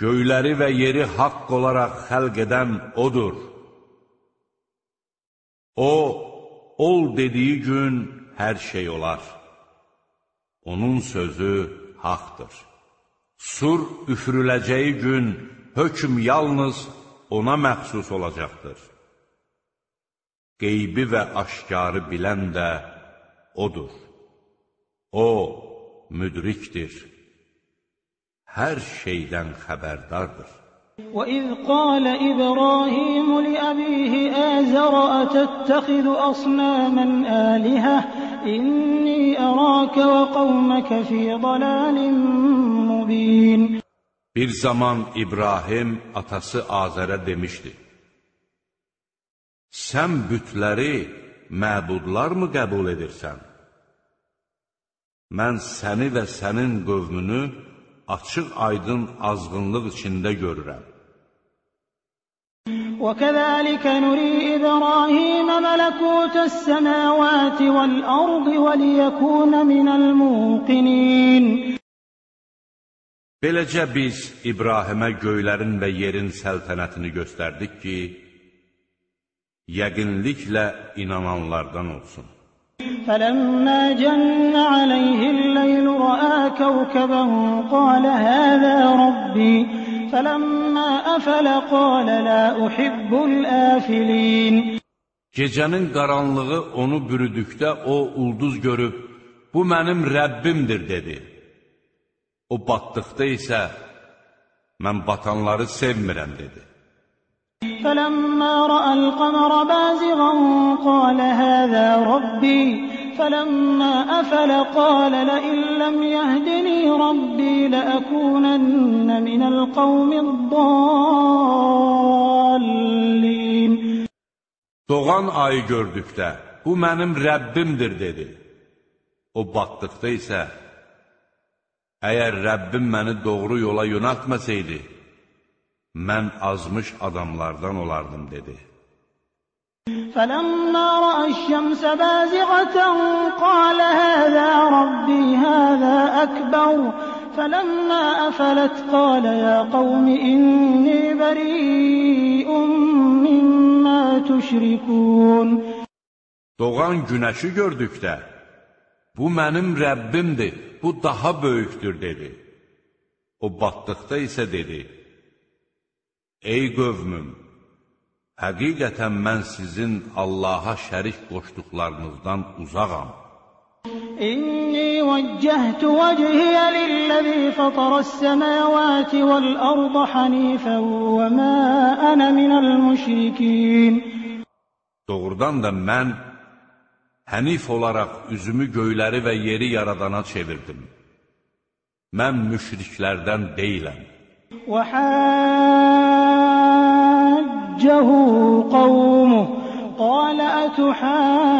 Göyləri və yeri haqq olaraq xəlq edən O'dur. O, ol dediyi gün hər şey olar. Onun sözü haqdır. Sur üfürüləcəyi gün hökm yalnız ona məxsus olacaqdır. qeybi və aşkarı bilən də O'dur. O, müdrikdir, hər şeydən xəbərdardır. وإذ قال إبراهيم لأبيه آزر أتتخذ أصناما آلهة إني أراك وقومك في ضلال مبين Bir zaman İbrahim atası Azərə demişdi, Sən bütləri məbudlarmı qəbul edirsən? Mən səni və sənin qövmünü açıq aydın azğınlıq içində görürəm. وكذلك نري إبراهيم ملكوت السماوات والأرض وليكون من الموقنين Beləcə biz İbrahimə göylərin və yerin səltənətini göstərdik ki, yəqinliklə inananlardan olsun. فلما جن عليه الليل رأى كوكبا قال هذا ربي فلما أفل قال لا أحب الآفلين Gecənin qaranlığı onu bürüdükdə o ulduz görüb, bu mənim Rəbbimdir, dedi. O batdıqda isə, mən batanları sevmirəm, dedi. فلما رأى القمر بازغا قال هذا ربي فلما أفل قال لئن لم يهدني ربي لأكونن من القوم الضالين Doğan ayı gördükdə, bu mənim Rəbbimdir, dedi. O batdıqda isə, əgər Rəbbim məni doğru yola yönəltməsəydi, mən azmış adamlardan olardım, dedi. فلما رأى الشمس بازغة قال هذا ربي هذا أكبر فلما أفلت قال يا قوم إني بريء مما تشركون Doğan günəşi gördükdə, bu mənim Rəbbimdir, bu daha böyükdür, dedi. O batdıqda isə dedi, Ey qövmüm, Həqiqətən mən sizin Allaha şərik qoşduqlarınızdan uzağam. İnni vəccəhtu vəchiyə lilləzi fətərəs səməvəti vəl ərdə hənifən və mə ənə minəl müşrikin. Doğrudan da mən hənif olaraq üzümü göyləri və yeri yaradana çevirdim. Mən müşriklərdən deyiləm. Və hə وحاجه قومه. قال أتحاجوني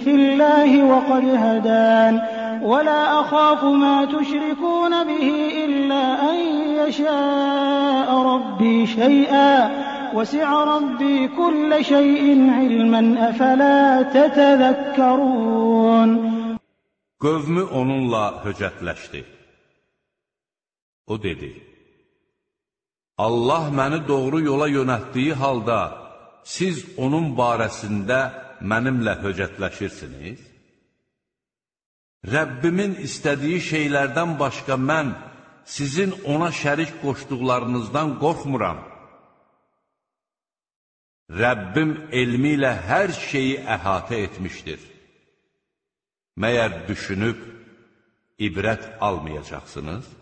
في الله وقد هدان. ولا أخاف ما تشركون به إلا أن يشاء ربي شيئا. وسع ربي كل شيء علما. أفلا تتذكرون؟ Qövmü onunla höcətləşdi. O dedi, Allah məni doğru yola yönətdiyi halda, siz onun barəsində mənimlə höcətləşirsiniz? Rəbbimin istədiyi şeylərdən başqa mən sizin ona şərik qoşduqlarınızdan qorxmuram. Rəbbim elmi ilə hər şeyi əhatə etmişdir. Məyər düşünüb ibrət almayacaqsınız?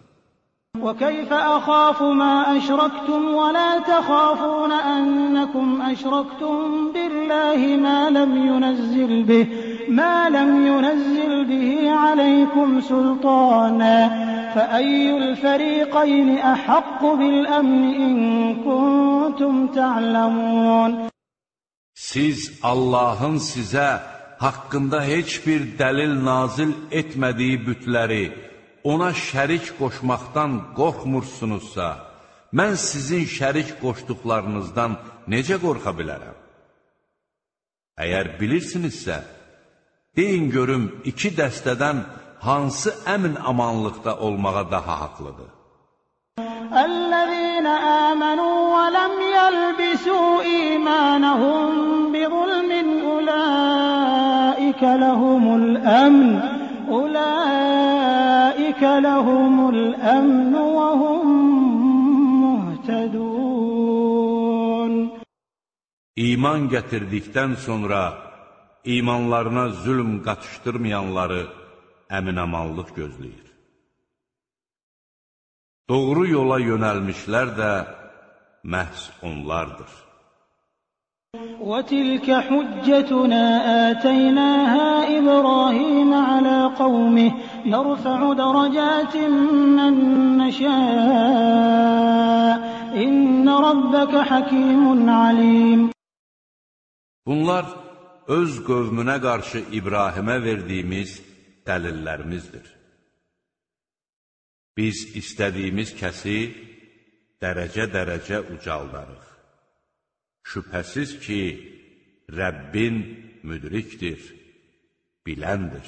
وكيف أخاف ما أشركتم ولا تخافون أنكم أشركتم بالله ما لم ينزل به ما لم ينزل به عليكم سلطانا فأي الفريقين أحق بالأمن إن كنتم تعلمون؟ Siz Allahın sizə haqqında heç bir dəlil nazil etmədiyi bütləri ona şərik qoşmaqdan qorxmursunuzsa, mən sizin şərik qoşduqlarınızdan necə qorxa bilərəm? Əgər bilirsinizsə, deyin görüm, iki dəstədən hansı əmin amanlıqda olmağa daha haqlıdır? Əl-ləzīnə əmənu və ləm yəlbisu imanəhum bi zulmin uləikə ləhumul əmn uləikə أولئك لهم الأمن وهم مهتدون iman gətirdikdən sonra imanlarına zülm qatışdırmayanları əminəmanlıq gözləyir. Doğru yola yönəlmişlər də məhz onlardır. وتلك حجتنا آتيناها إبراهيم على قومه نرفع درجات من نشاء إن ربك حكيم عليم Bunlar öz qövmünə qarşı İbrahimə verdiyimiz dəlillərimizdir. Biz istədiyimiz kəsi dərəcə-dərəcə ucaldarıq. Şübhəsiz ki, Rəbbin müdrikdir, biləndir.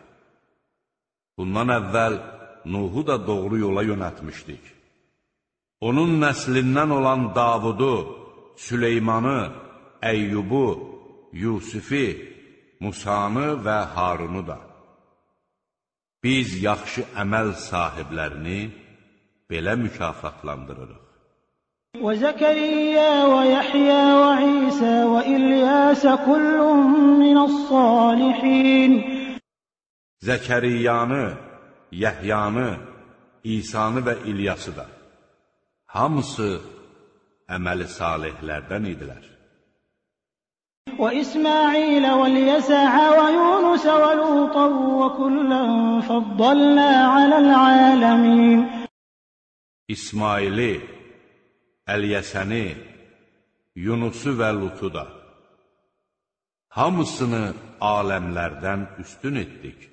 Bundan əvvəl Nuhu da doğru yola yönətmişdik. Onun nəslindən olan Davudu, Süleymanı, Əyyubu, Yusifi, Musanı və Harunu da. Biz yaxşı əməl sahiblərini belə mükafatlandırırıq. وزكريا ويحيى وعيسى وإلياس كل من الصالحين Zəkəriyanı, Yəhyanı, İsanı və İlyası da. Hamısı əməli salihlərdən idilər. وإسماعيل واليسع ويونس ولوطا وكلا فضلنا على العالمين İsmaili, Əlyəsəni, Yunusu və Lutu da hamısını aləmlərdən üstün etdik.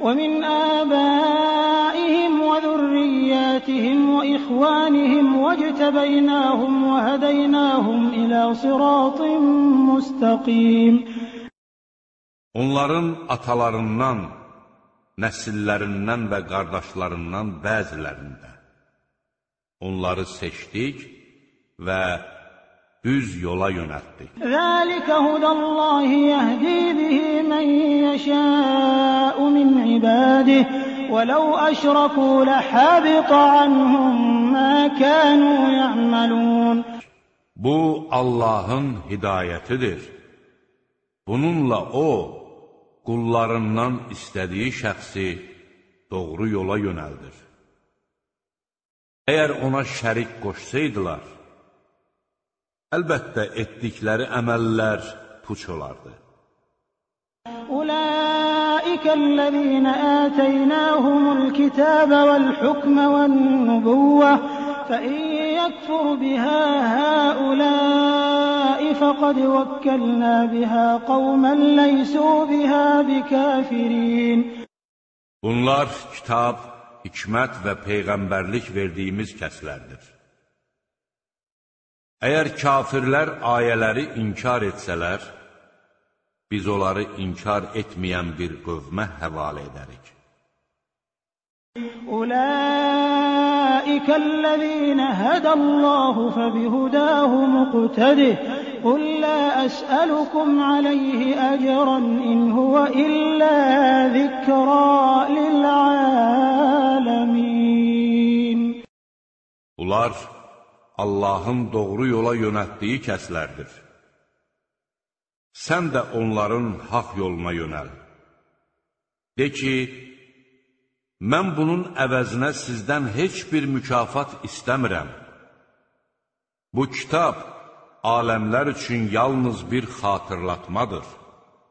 ومن آبائهم وذرياتهم وإخوانهم واجتبيناهم وهديناهم إلى صراط مستقيم Onların atalarından, nəsillərindən və qardaşlarından bəzilərində onları seçdik və düz yola yönəltdi. Zəlikə hudallahi yəhdi bihi men yəşəu min ibadih və ləv əşrəku ləhəbitə anhum mə kənu yə'məlun. Bu Allahın hidayətidir. Bununla o, qullarından istədiyi şəxsi doğru yola yönəldir. Əgər ona şərik qoşsaydılar, Əlbəttə, etdikləri əməllər puç olardı. Ulaikəl-ləzînə ətəynəhumul kitəbə vəl-hukmə vəl-nubuvvə fəin yəkfur bihə həuləi fəqəd vəkkəlnə bihə qavmən ləysu bihə bikəfirin. Bunlar kitab, hikmət və peyğəmbərlik verdiyimiz kəslərdir. Əgər kafirlər ayələri inkar etsələr, biz onları inkar etməyən bir qövmə həvalə edərik. Ulaikəl-ləzîne hədəllahu fəbihudəhu muqtədih. Qul la əsəlukum aleyhi əcran in huvə illə zikrâ lil-aləmin. Ular, Allahın doğru yola yönətdiyi kəslərdir. Sən də onların haq yoluna yönəl. De ki, mən bunun əvəzinə sizdən heç bir mükafat istəmirəm. Bu kitab aləmlər üçün yalnız bir xatırlatmadır.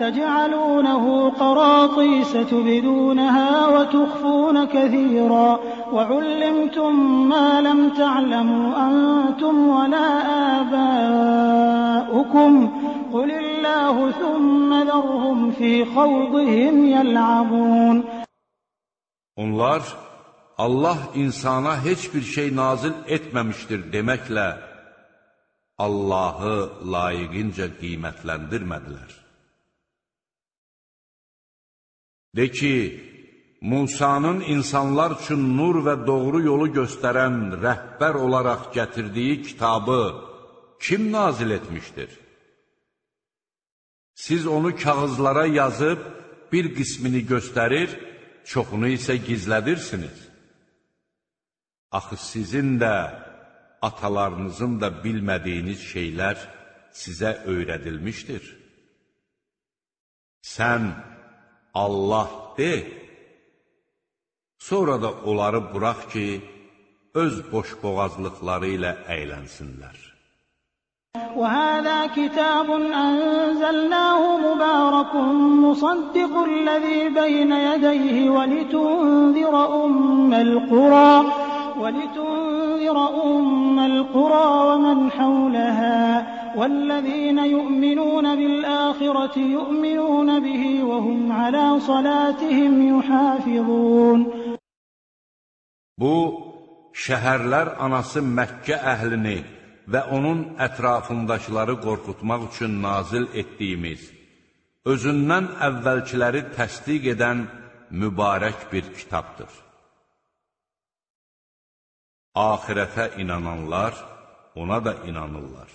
تجعلونه قراطيس تبدونها وتخفون كثيرا وعلمتم ما لم تعلموا أنتم ولا آباؤكم قل الله ثم ذرهم في خوضهم يلعبون Onlar Allah insana heç bir şey nazil etməmişdir deməklə Allahı layiqincə qiymətləndirmədilər. De ki, Musanın insanlar üçün nur və doğru yolu göstərən rəhbər olaraq gətirdiyi kitabı kim nazil etmişdir? Siz onu kağızlara yazıb bir qismini göstərir, çoxunu isə gizlədirsiniz. Axı sizin də, atalarınızın da bilmədiyiniz şeylər sizə öyrədilmişdir. Sən Allah de, sonra da onları burax ki, öz boşboğazlıqları ilə əylənsinlər. وهذا كتاب أنزلناه مبارك مصدق الذي بين يديه ولتنذر أم القرى ولتنذر أم القرى ومن حولها والذين يؤمنون بالآخرة يؤمنون به وهم على صلاتهم يحافظون Bu, şəhərlər anası Məkkə əhlini və onun ətrafındakıları qorxutmaq üçün nazil etdiyimiz, özündən əvvəlkiləri təsdiq edən mübarək bir kitabdır. Ahirətə inananlar ona da inanırlar.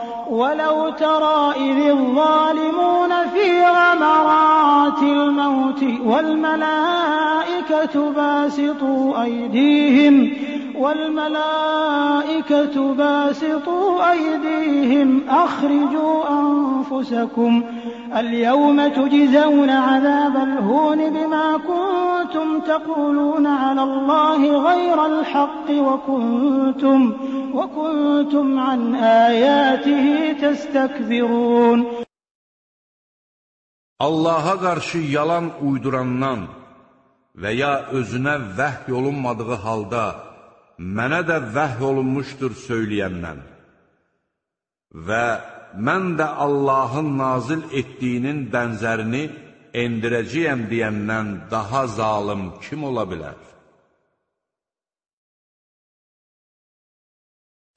ولو ترى إذ الظالمون في غمرات الموت والملائكة باسطوا أيديهم والملائكة باسطوا أيديهم أخرجوا أنفسكم اليوم تجزون عذاب الهون بما كنتم تقولون على الله غير الحق وكنتم وكنتم عن آياته تستكبرون. Allaha qarşı yalan uydurandan və ya özünə vəhy olunmadığı halda mənə də vəhy olunmuşdur söyləyəndən və mən də Allahın nazil etdiyinin bənzərini endirəcəyəm deyəndən daha zalım kim ola bilər?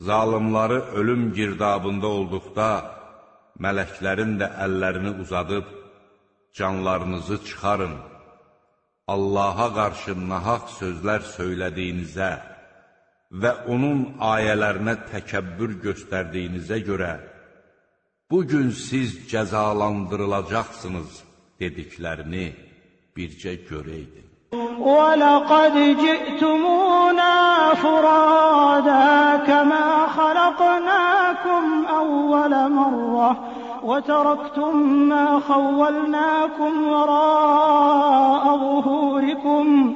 Zalimları ölüm girdabında olduqda, mələklərin də əllərini uzadıb, canlarınızı çıxarın, Allaha qarşı nahaq sözlər söylədiyinizə və onun ayələrinə təkəbbür göstərdiyinizə görə, bugün siz cəzalandırılacaqsınız dediklərini bircə görəydin. ولقد جئتمونا فرادا كما خلقناكم أول مرة وتركتم ما خولناكم وراء ظهوركم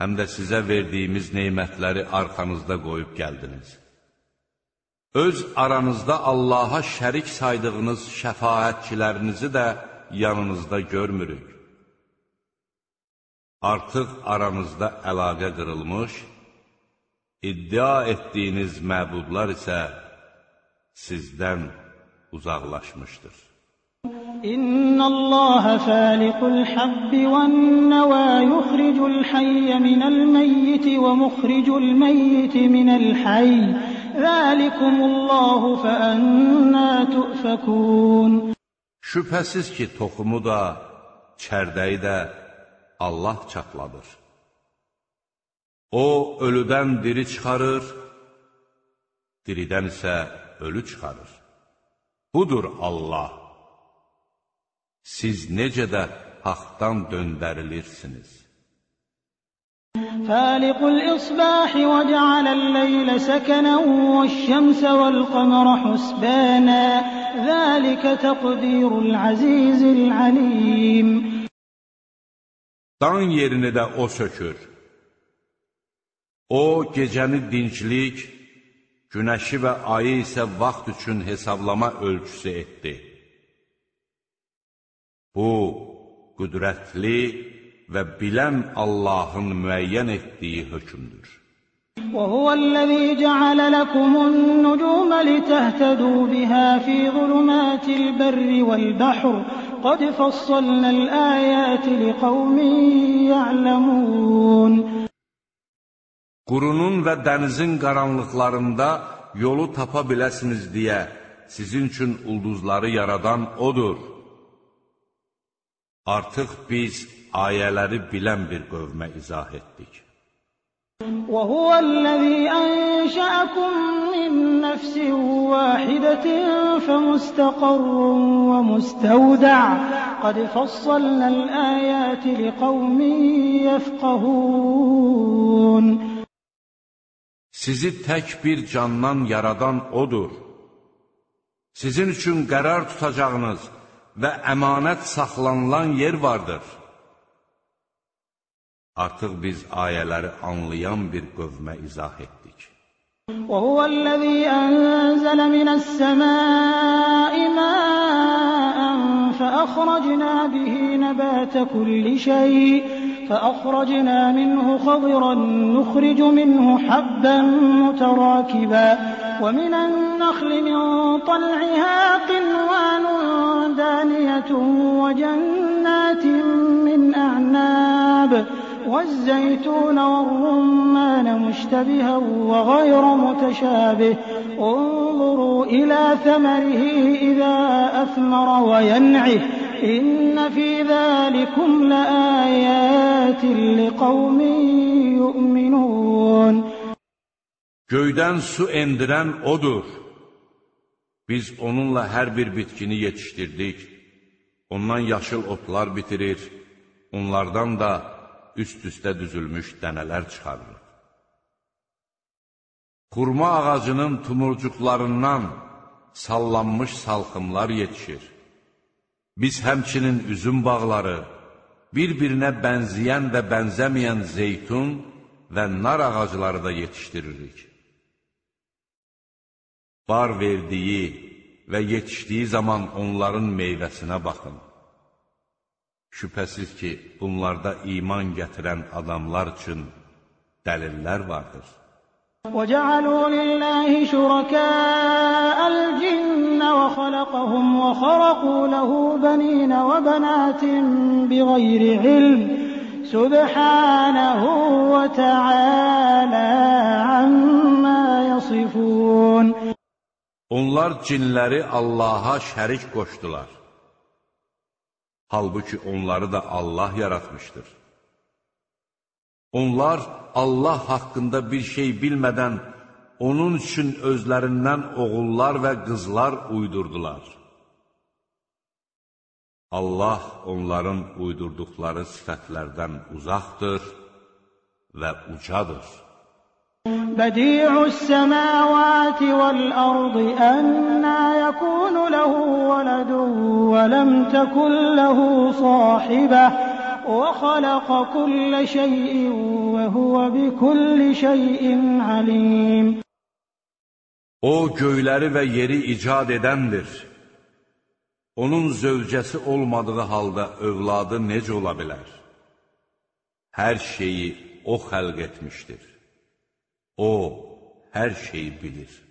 həm də sizə verdiyimiz neymətləri arxanızda qoyub gəldiniz. Öz aranızda Allaha şərik saydığınız şəfaətçilərinizi də yanınızda görmürük. Artıq aranızda əlaqə qırılmış, iddia etdiyiniz məbudlar isə sizdən uzaqlaşmışdır. إن الله فالق الحب والنوى يخرج الحي من الميت ومخرج الميت من الحي ذلكم الله فأنا تؤفكون Şübhəsiz ki, toxumu da, çərdəyi də Allah çatladır. O, ölüdən diri çıxarır, diridən isə ölü çıxarır. Budur Allah. Siz necə də haqdan döndərilirsiniz. فالق الإصباح وجعل الليل سكنا والشمس والقمر حسبانا ذلك تقدير العزيز العليم Dan yerini də o sökür. O, gecəni dinclik, günəşi və ayı isə vaxt üçün hesablama ölçüsü etdi. Bu, qüdrətli və bilən Allahın müəyyən etdiyi hökmdür. وهو الذي جعل لكم النجوم لتهتدوا بها في ظلمات البر والبحر قد فصلنا الآيات لقوم يعلمون Qurunun və dənizin qaranlıqlarında yolu tapa biləsiniz deyə sizin üçün ulduzları yaradan O'dur. Artıq biz ayələri bilən bir qövmə izah etdik. وهو الذي أنشأكم من نفس واحدة فمستقر ومستودع قد فصلنا الآيات لقوم يفقهون Sizi tək bir candan yaradan O'dur. Sizin üçün qərar tutacağınız və əmanət saxlanılan yer vardır. Artıq biz ayələri anlayan bir qövmə izah etdik. وهو الذي أنزل من السماء ماء فأخرجنا به نبات كل شيء فأخرجنا منه خضرا نخرج منه حبا متراكبا ومن النخل من طلعها قنوان دانية وجنات من أعناب والزيتون والرمان مشتبها وغير متشابه. انظروا إلى ثمره إذا أثمر وينعه. إن في ذلكم لآيات لقوم يؤمنون. Göydən su endirən O'dur. Biz onunla hər bir bitkini yetişdirdik. Ondan yaşıl otlar bitirir, onlardan da üst-üstə düzülmüş dənələr çıxarır. Xurma ağacının tumurcuqlarından sallanmış salxımlar yetişir. Biz həmçinin üzüm bağları, bir-birinə bənzəyən və bənzəməyən zeytun və nar ağacları da yetişdiririk. Bar verdiyi və yetişdiyi zaman onların meyvəsinə baxın. Şübhəsiz ki, bunlarda iman gətirən adamlar üçün dəlillər vardır. وجعلوا لله شركاء الجن وخلقهم وخرقوا له بنين وبنات بغير علم سبحانه وتعالى عما يصفون Onlar cinləri Allaha şərik qoşdular. Halbuki onları da Allah yaratmışdır. Onlar Allah haqqında bir şey bilmədən onun üçün özlərindən oğullar və qızlar uydurdular. Allah onların uydurduqları sifətlərdən uzaqdır və ucadır. بديع السماوات والأرض أنى يكون له ولد ولم تكن له صاحبة وخلق كل شيء وهو بكل شيء عليم O göyləri və yeri icad edəndir. Onun zövcəsi olmadığı halda övladı necə ola bilər? Hər şeyi O xəlq etmişdir. O her şeyi bilir.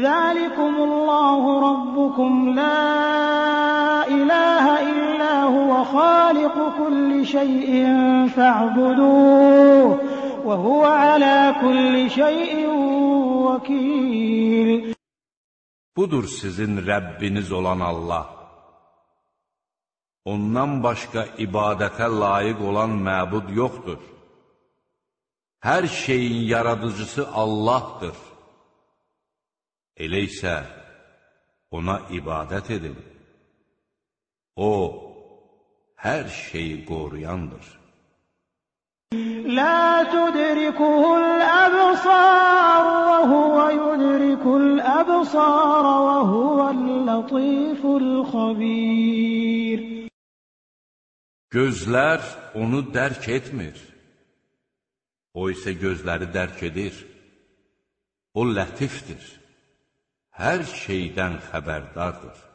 Zalikumullahu rabbukum la ilahe illa huve haliku kulli şeyin fe'buduh ve huve ala kulli şeyin vekil. Budur sizin Rabbiniz olan Allah. Ondan başka ibadete layık olan məbud yoxdur. Hər şeyin yaradıcısı Allahdır. Elə isə ona ibadət edin. O, hər şeyi qoruyandır. La tudrikuhul əbsar və huvə yudrikul əbsar və huvəl latiful xabir. Gözlər onu dərk etmir. O isə gözləri dərk edir. O lətifdir. Hər şeydən xəbərdardır.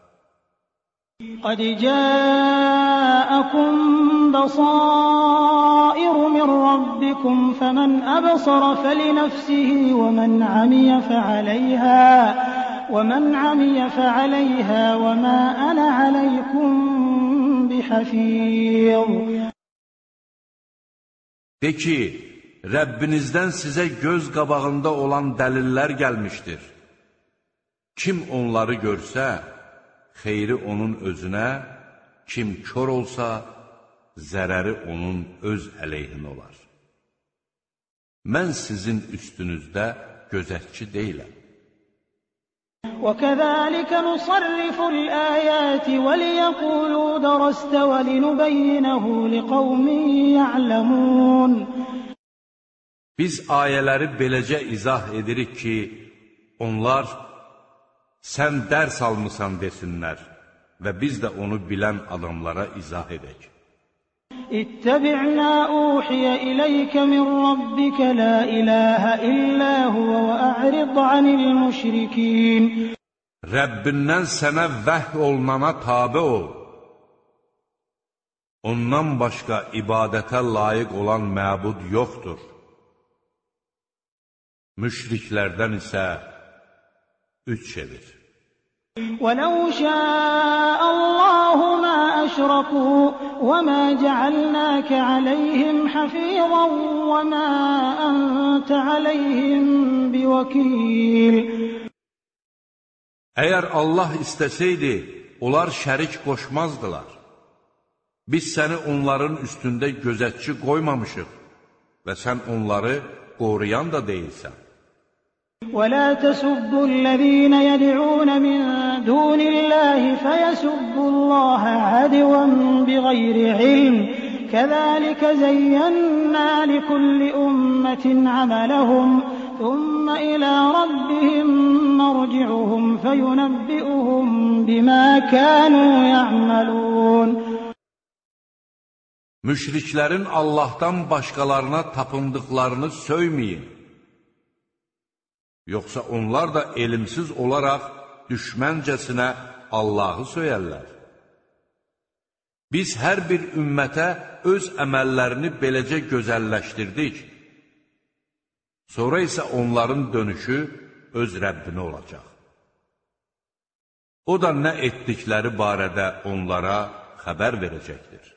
قد جاءكم بصائر من ربكم فمن أبصر فلنفسه ومن عمي فعليها ومن عمي فعليها وما أنا عليكم بحفيظ De ki, Rəbbinizdən sizə göz qabağında olan dəlillər gəlmişdir. Kim onları görsə, xeyri onun özünə, kim kör olsa, zərəri onun öz əleyhinə olar. Mən sizin üstünüzdə gözətçi deyiləm. وكذلك نصرف الآيات وليقولوا درست ولنبينه لقوم يعلمون Biz ayələri beləcə izah edirik ki, onlar sən dərs almısan desinlər və biz də onu bilən adamlara izah edək. اتبع ما أوحي إليك من ربك لا إله إلا هو وأعرض عن المشركين Rəbbindən sənə vəhy olunana tabe ol. Ondan başqa ibadətə layiq olan məbud yoxdur. Müşriklərdən isə üç çevir. ولو شاء الله ما أشركوا وما جعلناك عليهم حفيظا وما أنت عليهم بوكيل Əgər Allah istəsəydi, onlar şərik qoşmazdılar. Biz səni onların üstündə gözətçi qoymamışıq və sən onları qoruyan da deyilsən. ولا تسبوا الذين يدعون من دون الله فيسبوا الله عدوا بغير علم كذلك زينا لكل أمة عملهم ثم إلى ربهم مرجعهم فينبئهم بما كانوا يعملون Müşriklərin Allahdan başqalarına tapındıqlarını söyməyin. Yoxsa onlar da elmsiz olaraq düşməncəsinə Allahı söyərlər. Biz hər bir ümmətə öz əməllərini beləcə gözəlləşdirdik. Sonra isə onların dönüşü öz Rəbbinə olacaq. O da nə etdikləri barədə onlara xəbər verəcəkdir.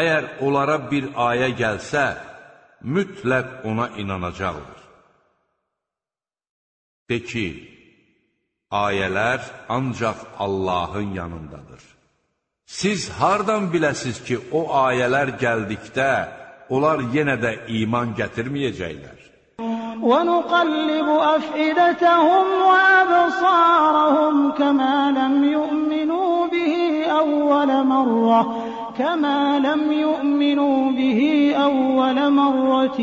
əgər onlara bir ayə gəlsə, mütləq ona inanacaqlar. De ki, ayələr ancaq Allahın yanındadır. Siz hardan biləsiz ki, o ayələr gəldikdə, onlar yenə də iman gətirməyəcəklər? ونقلب أفئدتهم وأبصارهم كما لم يؤمنوا به أول مرة كما لم يؤمنوا به أول مرة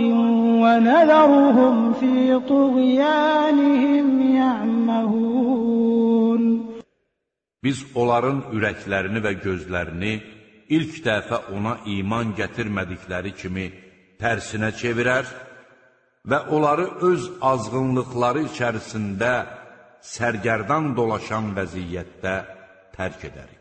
ونذرهم في طغيانهم يعمهون مهون Biz onların ürəklərini və gözlərini ilk dəfə ona iman gətirmədikləri kimi tərsinə çevirər və onları öz azğınlıqları içərisində sərgərdan dolaşan vəziyyətdə tərk edərik.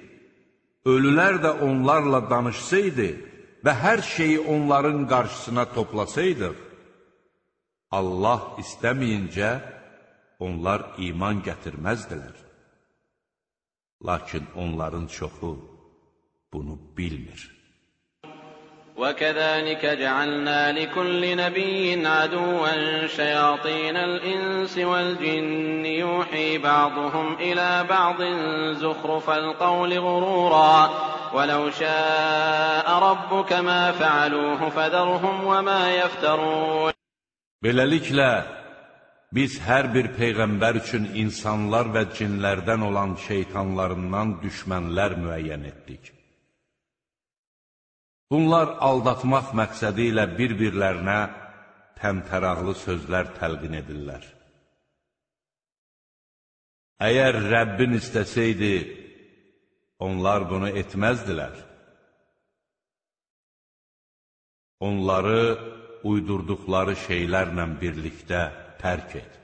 ölülər də onlarla danışsaydı və hər şeyi onların qarşısına toplasaydıq, Allah istəməyincə onlar iman gətirməzdilər. Lakin onların çoxu bunu bilmir. وكذلك جعلنا لكل نبي عدوا شياطين الإنس والجن يوحي بعضهم إلى بعض زخرف القول غرورا ولو شاء ربك ما فعلوه فذرهم وما يفترون Beləliklə, biz hər bir peyğəmbər üçün insanlar və cinlərdən olan şeytanlarından düşmənlər müəyyən etdik. Bunlar aldatmaq məqsədi ilə bir-birlərinə təmtəraqlı sözlər təlqin edirlər. Əgər Rəbbin istəsəydi, onlar bunu etməzdilər. Onları uydurduqları şeylərlə birlikdə tərk et.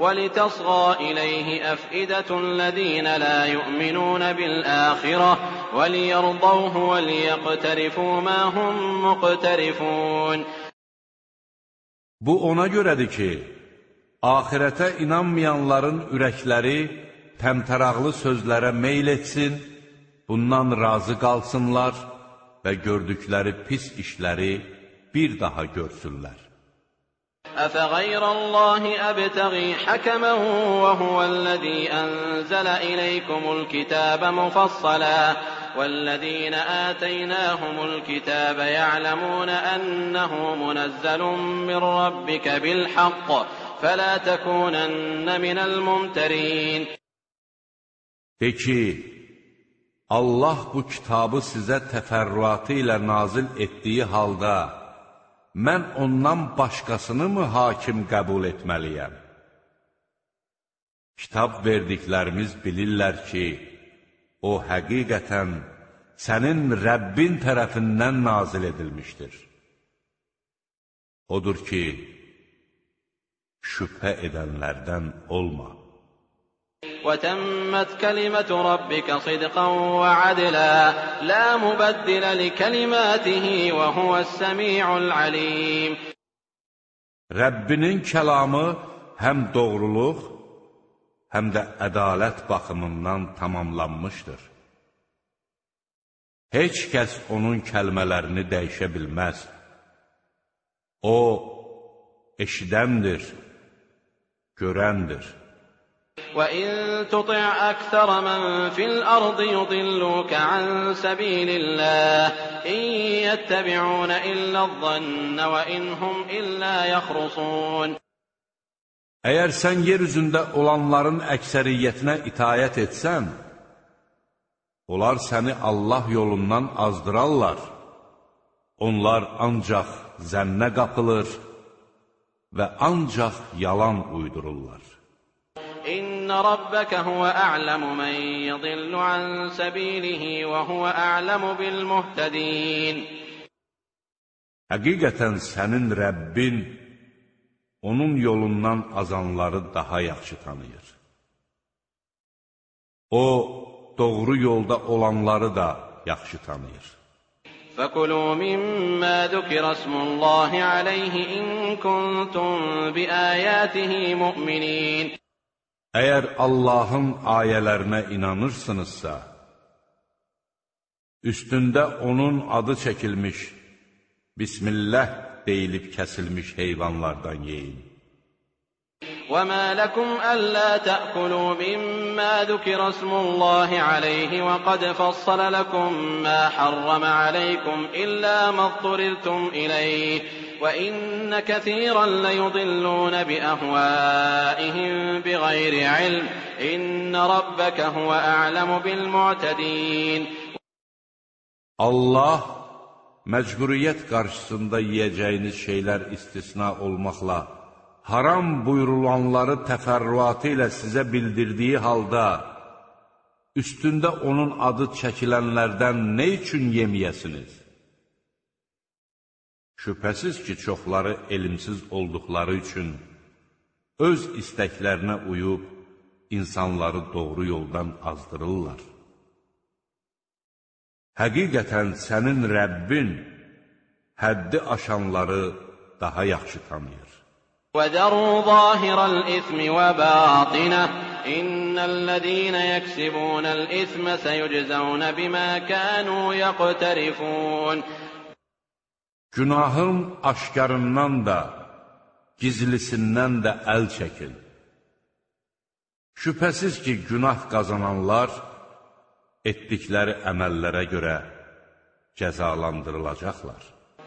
ولتصغى إليه أفئدة الذين لا يؤمنون بالآخرة وليرضوه وليقترفوا ما هم مقترفون Bu ona görədir ki, axirətə inanmayanların ürəkləri təmtəraqlı sözlərə meyl etsin, bundan razı qalsınlar və gördükləri pis işləri bir daha görsünlər. أفغير الله أبتغي حكما وهو الذي أنزل إليكم الكتاب مفصلا والذين آتيناهم الكتاب يعلمون أنه منزل من ربك بالحق فلا تكونن من الممترين. De ki, Allah bu kitabı sizə təfərrüatı ilə nazil etdiyi halda, mən ondan başqasını mı hakim qəbul etməliyəm? Kitab verdiklərimiz bilirlər ki, o həqiqətən sənin Rəbbin tərəfindən nazil edilmişdir. Odur ki, şübhə edənlərdən olma. وتمت كلمة ربك صدقا وعدلا لا مبدل لكلماته وهو السميع العليم Rəbbinin kəlamı həm doğruluq, həm də ədalət baxımından tamamlanmışdır. Heç kəs onun kəlmələrini dəyişə bilməz. O, eşidəndir, görəndir. وإن تطع أكثر من في الأرض يضلوك عن سبيل الله إن يتبعون إلا الظن وإن هم إلا يخرصون Əgər sən yer üzündə olanların əksəriyyətinə itayət etsən, onlar səni Allah yolundan azdırarlar. Onlar ancaq zənnə qapılır və ancaq yalan uydururlar. إن ربك هو أعلم من يضل عن سبيله وهو أعلم بالمهتدين Həqiqətən sənin Rəbbin onun yolundan azanları daha yaxşı tanıyır. O, doğru yolda olanları da yaxşı tanıyır. فكلوا مما ذكر اسم الله عليه إن كنتم بآياته مؤمنين Əgər Allahın ayələrinə inanırsınızsa, üstündə onun adı çəkilmiş, Bismillah deyilib kəsilmiş heyvanlardan yeyin. وما لكم ألا تأكلوا مما ذكر اسم الله عليه وقد فصل لكم ما حرم عليكم إلا ما اضطررتم إليه وإن كثيرا ليضلون بأهوائهم بغير علم إن ربك هو أعلم بالمعتدين Allah məcburiyyət qarşısında yeyəcəyiniz şeylər istisna olmaqla haram buyurulanları təfərrüatı ilə sizə bildirdiyi halda üstündə onun adı çəkilənlərdən nə üçün yemiyəsiniz? Şübhəsiz ki, çoxları elmsiz olduqları üçün öz istəklərinə uyub insanları doğru yoldan azdırırlar. Həqiqətən sənin Rəbbin həddi aşanları daha yaxşı tanıyır. وَذَرُوا ظَاهِرَ الْإِثْمِ وَبَاطِنَهُ إِنَّ الَّذِينَ يَكْسِبُونَ الْإِثْمَ سَيُجْزَوْنَ بِمَا كَانُوا يَقْتَرِفُونَ Günahın aşkarından da, gizlisindən də əl çəkin. Şübhəsiz ki, günah qazananlar etdikləri əməllərə görə cəzalandırılacaqlar.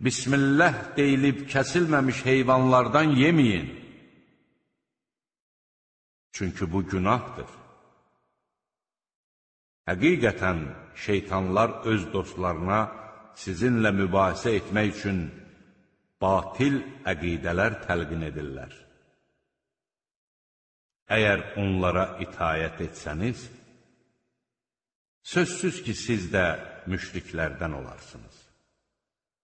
Bismillah deyilib kəsilməmiş heyvanlardan yeməyin. Çünki bu günahdır. Həqiqətən şeytanlar öz dostlarına sizinlə mübahisə etmək üçün batil əqidələr təlqin edirlər. Əgər onlara itayət etsəniz, Sözsüz ki, siz də müşriklərdən olarsınız.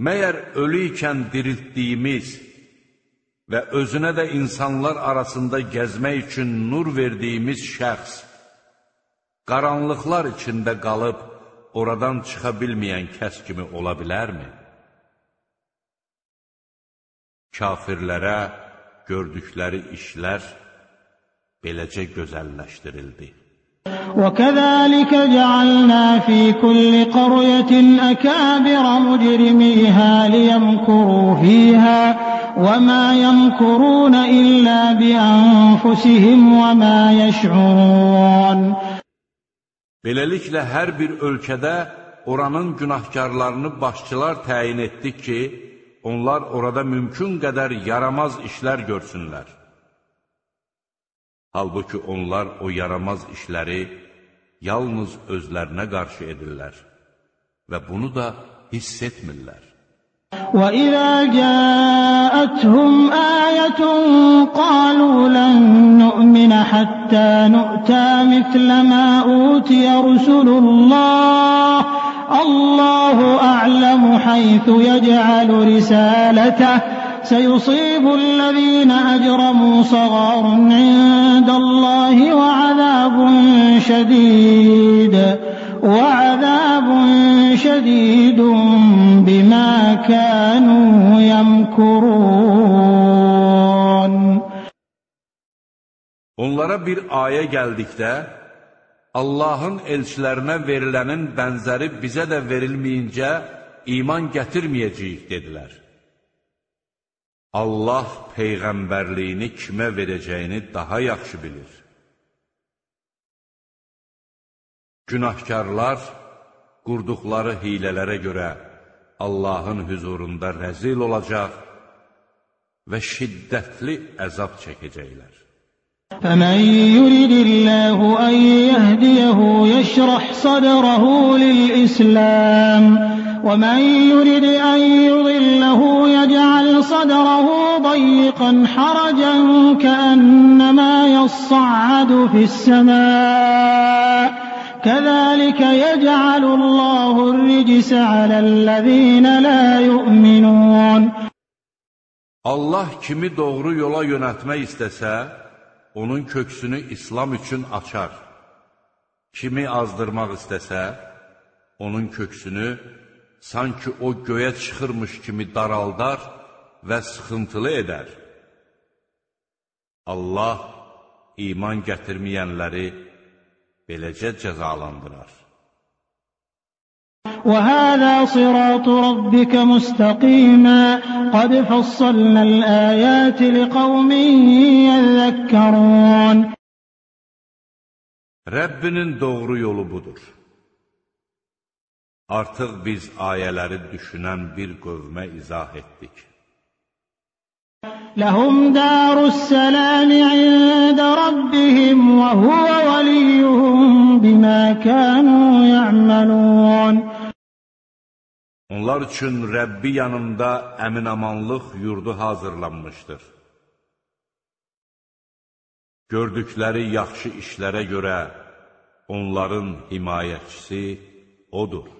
Məyər ölü ikən diriltdiyimiz və özünə də insanlar arasında gəzmək üçün nur verdiyimiz şəxs qaranlıqlar içində qalıb oradan çıxa bilməyən kəs kimi ola bilərmi? Kafirlərə gördükləri işlər beləcə gözəlləşdirildi. وكذلك جعلنا في كل قرية أكابر مجرميها ليمكروا فيها وما يمكرون إلا بأنفسهم وما يشعرون Beləliklə, hər bir ölkədə oranın günahkarlarını başçılar təyin etdik ki, onlar orada mümkün qədər yaramaz işlər görsünlər. Halbuki onlar o yaramaz işləri yalnız özlərinə qarşı edirlər və bunu da hiss etmirlər. وَإِذَا جَاءَتْهُمْ آيَةٌ قَالُوا لَن نُّؤْمِنَ حَتَّىٰ نُؤْتَىٰ مِثْلَ مَا أُوتِيَ رُسُلُ اللَّهِ ۖ اللَّهُ أَعْلَمُ حَيْثُ يَجْعَلُ رِسَالَتَهُ ۗ سيصيب الذين أجرموا صغار عند الله وعذاب شديد وعذاب شديد بما كانوا يمكرون Onlara bir ayə gəldikdə, Allahın elçilərinə verilənin bənzəri bizə də verilməyincə iman gətirməyəcəyik, dedilər. Allah peyğəmbərliyini kimə verəcəyini daha yaxşı bilir. Günahkarlar qurduqları hilələrə görə Allahın hüzurunda rəzil olacaq və şiddətli əzab çəkəcəklər. فمن يرد الله أن يهديه يشرح صدره للإسلام ومن يرد أن يضله يجعل صدره ضيقا حرجا كأنما يصعد في السماء كذلك يجعل الله الرجس على الذين لا يؤمنون Allah kimi doğru yola yönəltmək istəsə, onun köksünü İslam üçün açar. Kimi azdırmaq istəsə, onun köksünü sanki o göyə çıxırmış kimi daraldar və sıxıntılı edər. Allah iman gətirməyənləri beləcə cəzalandırar. وهذا صراط ربك مستقيما قد فصلنا الآيات لقوم يذكرون Rəbbinin doğru yolu budur. Artıq biz ayələri düşünən bir qövmə izah etdik. Ləhum darus salam ində rabbihim və huve veliyuhum bima kanu ya'malun Onlar üçün Rəbbi yanında əminamanlıq yurdu hazırlanmışdır. Gördükləri yaxşı işlərə görə onların himayəçisi odur.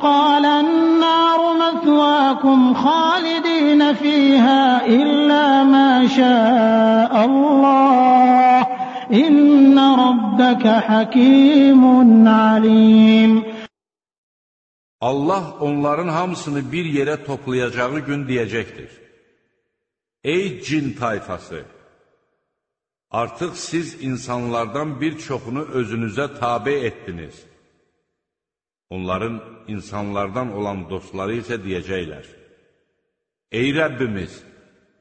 قال النار مثواكم خالدين فيها إلا ما شاء الله إن ربك حكيم عليم Allah onların hamısını bir yerə toplayacağı gün deyəcəkdir. Ey cin tayfası! Artıq siz insanlardan bir çoxunu özünüzə tabe etdiniz. Onların insanlardan olan dostları isə deyəcəklər. Ey Rəbbimiz,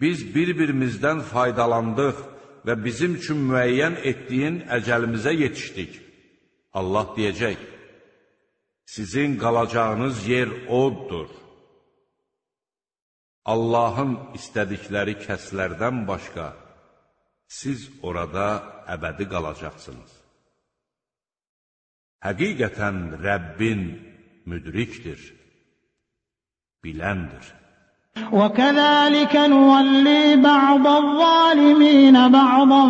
biz bir-birimizdən faydalandıq və bizim üçün müəyyən etdiyin əcəlimizə yetişdik. Allah deyəcək, sizin qalacağınız yer oddur. Allahın istədikləri kəslərdən başqa, siz orada əbədi qalacaqsınız. Həqiqətən Rəbbin müdrikdir, biləndir. وكذلك نولي بعض الظالمين بعضا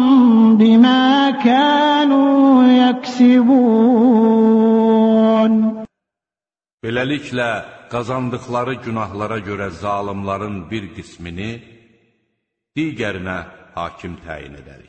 بما كانوا يكسبون Beləliklə, qazandıqları günahlara görə zalimların bir qismini digərinə hakim təyin edərik.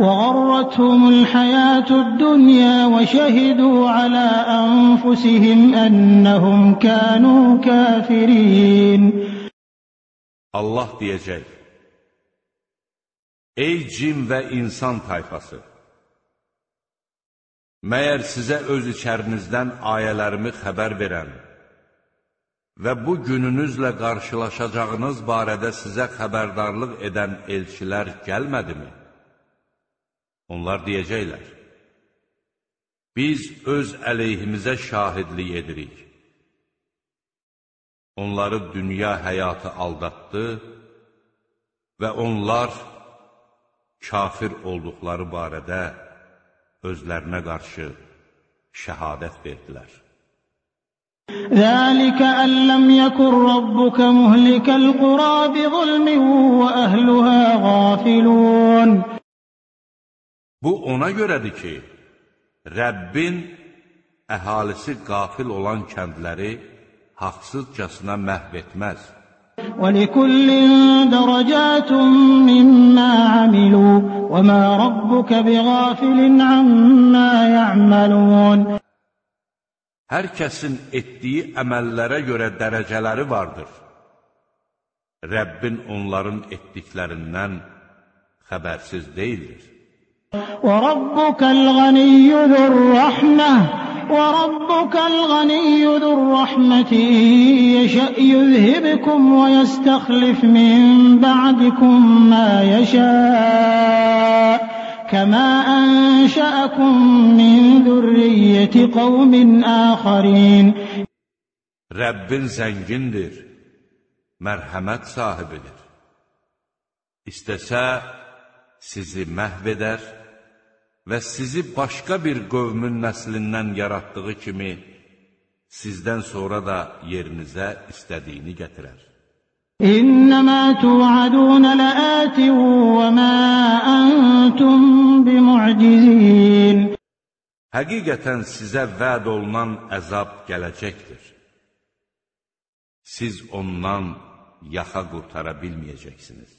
وغرتهم الحياة الدنيا وشهدوا على أنفسهم أنهم كانوا كافرين Allah deyəcək, Ey cin və insan tayfası! Məyər sizə öz içərinizdən ayələrimi xəbər verən və bu gününüzlə qarşılaşacağınız barədə sizə xəbərdarlıq edən elçilər gəlmədimi? Onlar deyəcəklər, biz öz əleyhimizə şahidlik edirik. Onları dünya həyatı aldatdı və onlar kafir olduqları barədə özlərinə qarşı şəhadət verdilər. ذلك أن لم يكن ربك مهلك القرى بظلم وأهلها غافلون Bu ona görədir ki, Rəbbin əhalisi qafil olan kəndləri haqsızcasına məhv etməz. ولكل درجات مما عملوا وما ربك بغافل عما يعملون Hər kəsin etdiyi əməllərə görə dərəcələri vardır. Rəbbin onların etdiklərindən xəbərsiz deyildir. وربك الغني ذو الرحمة وربك الغني ذو الرحمة يشأ يذهبكم ويستخلف من بعدكم ما يشاء كما أنشأكم من ذرية قوم آخرين Rəbbin zəngindir, mərhəmət sahibidir. İstəsə sizi məhv və sizi başqa bir qövmün nəslindən yaratdığı kimi, sizdən sonra da yerinizə istədiyini gətirər. İnnəmə tuadunə ləətin və mə əntum bimu'cizin. Həqiqətən sizə vəd olunan əzab gələcəkdir. Siz ondan yaxa qurtara bilməyəcəksiniz.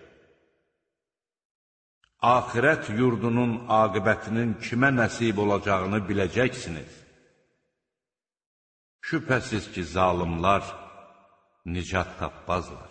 Ahirət yurdunun aqibətinin kimə nəsib olacağını biləcəksiniz. Şübhəsiz ki, zalimlar nicat tapmazlar.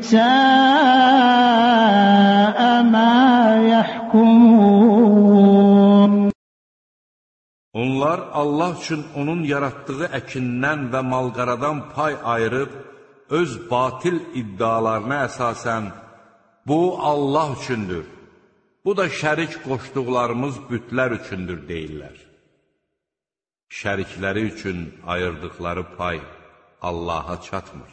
ساء ما يحكمون Onlar Allah üçün onun yaratdığı əkindən və malqaradan pay ayırıb, öz batil iddialarına əsasən, bu Allah üçündür, bu da şərik qoşduqlarımız bütlər üçündür deyirlər. Şərikləri üçün ayırdıqları pay Allaha çatmır.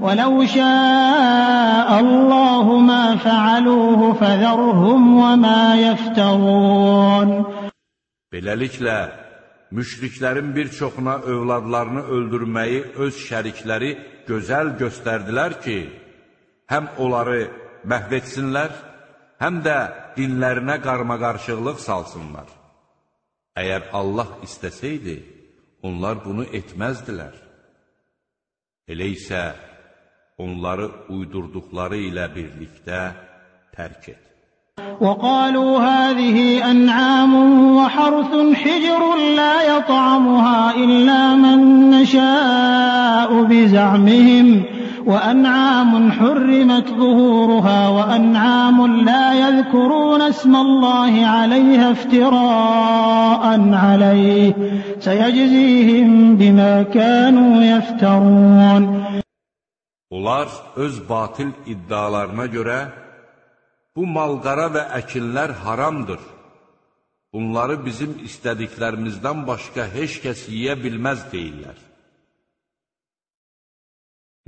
ولو شاء الله ما فعلوه فذرهم وما يفترون Beləliklə, müşriklərin bir çoxuna övladlarını öldürməyi öz şərikləri gözəl göstərdilər ki, həm onları məhv etsinlər, həm də dinlərinə qarmaqarışıqlıq salsınlar. Əgər Allah istəsəydi, onlar bunu etməzdilər. Elə isə onları uydurduqları ilə birlikdə tərk et. وقالوا هذه أنعام وحرث حجر لا يطعمها إلا من نشاء بزعمهم وأنعام حرمت ظهورها وأنعام لا يذكرون اسم الله عليها افتراء عليه سيجزيهم بما كانوا يفترون Onlar öz batil iddialarına görə bu malqara və əkinlər haramdır. Bunları bizim istədiklərimizdən başqa heç kəs yeyə bilməz deyirlər.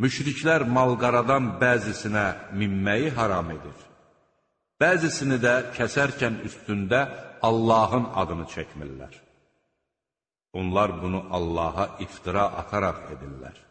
Müşriklər malqaradan bəzisinə minməyi haram edir. Bəzisini də kəsərkən üstündə Allahın adını çəkmirlər. Onlar bunu Allaha iftira ataraq edirlər.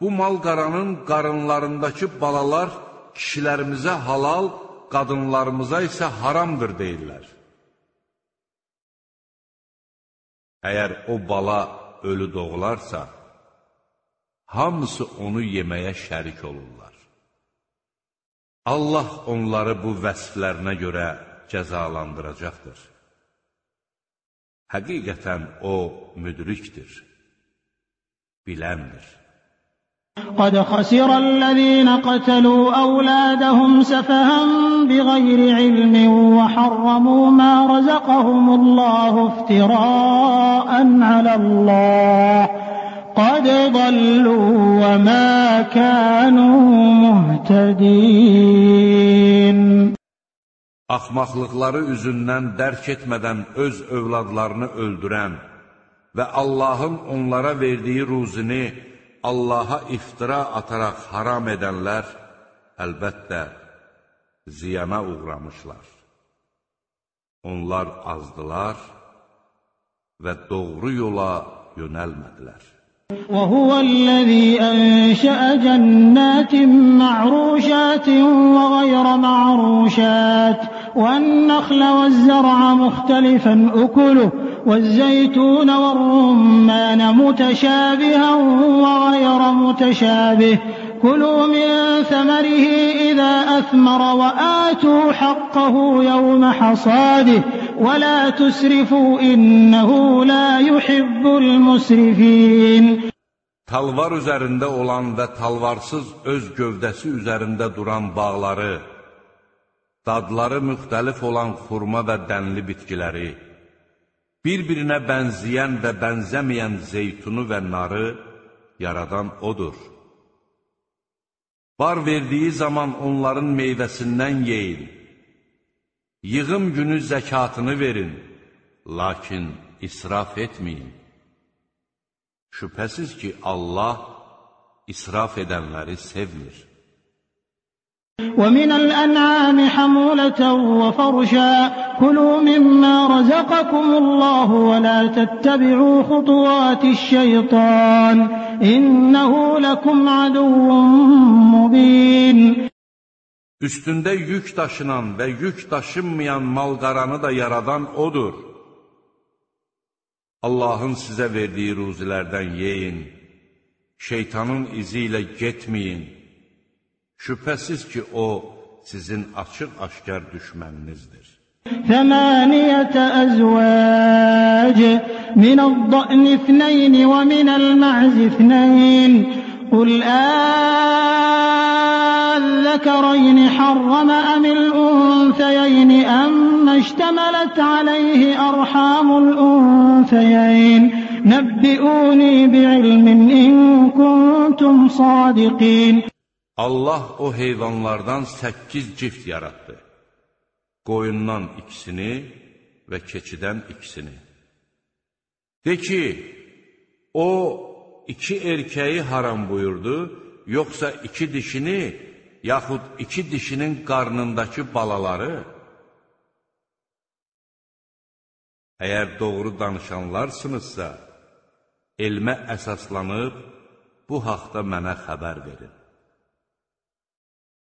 bu mal-qaranın qarınlarındakı balalar kişilərimizə halal, qadınlarımıza isə haramdır deyirlər. Əgər o bala ölü doğularsa, hamısı onu yeməyə şərik olurlar. Allah onları bu vəsflərinə görə cəzalandıracaqdır. Həqiqətən O müdrikdir, biləndir. قد خسر الذين قتلوا أولادهم سفها بغير علم وحرموا ما رزقهم الله افتراء على الله. قد ضلوا وما كانوا مهتدين. Axmaqlıqları üzündən dərk etmədən öz övladlarını öldürən və Allahın onlara verdiyi ruzini Allaha iftira ataraq haram edənlər əlbəttə ziyana uğramışlar. Onlar azdılar və doğru yola yönəlmədilər. وهو الذي أنشأ جنات معروشات وغير معروشات والنخل والزرع مختلفا أكله والزيتون والرمان متشابها وغير متشابه كلوا من ثمره إذا أثمر وآتوا حقه يوم حصاده ولا تسرفوا إنه لا يحب المسرفين Talvar üzərində olan və talvarsız öz gövdəsi üzərində duran bağları, dadları müxtəlif olan xurma və dənli bitkiləri, bir-birinə bənzəyən və bənzəməyən zeytunu və narı yaradan O'dur. Bar verdiyi zaman onların meyvəsindən yeyin. Yığım günü zəkatını verin, lakin israf etməyin. Şübhəsiz ki, Allah israf edənləri sevmir. ومن الأنعام حمولة وفرشا كلوا مما رزقكم الله ولا تتبعوا خطوات الشيطان إنه لكم عدو مبين Üstündə yük daşınan və yük daşınmayan malqaranı da yaradan O'dur. Allahın sizə verdiyi ruzilərdən yeyin, şeytanın izi ilə getməyin. Şübhəsiz ki, O, sizin açıq-aşkar düşməninizdir. ثمانية أزواج من الضأن اثنين ومن المعز اثنين قل أذكرين حرم أم الأنثيين أما اشتملت عليه أرحام الأنثيين نبئوني بعلم إن كنتم صادقين Allah o heyvanlardan səkkiz cift yaratdı. Qoyundan ikisini və keçidən ikisini. De ki, o iki erkəyi haram buyurdu, yoxsa iki dişini, yaxud iki dişinin qarnındakı balaları? Əgər doğru danışanlarsınızsa, elmə əsaslanıb, bu haqda mənə xəbər verin.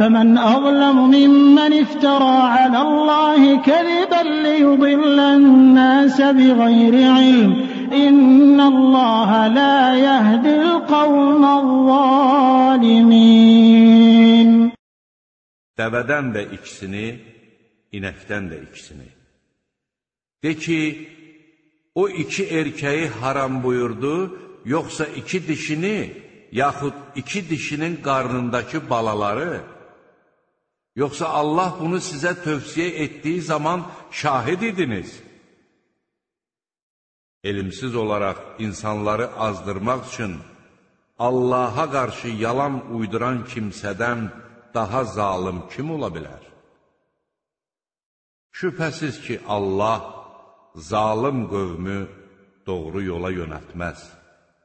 فمن أظلم ممن افترى على الله كذبا ليضل الناس بغير علم إن الله لا يهدي القوم الظالمين Dəvədən də ikisini, inəkdən də ikisini. De ki, o iki erkəyi haram buyurdu, yoxsa iki dişini, yaxud iki dişinin qarnındakı balaları, Yoxsa Allah bunu sizə tövsiyə etdiyi zaman şahid idiniz? Elmsiz olaraq insanları azdırmaq üçün Allaha qarşı yalan uyduran kimsədən daha zalım kim ola bilər? Şübhəsiz ki, Allah zalım qövmü doğru yola yönəltməz.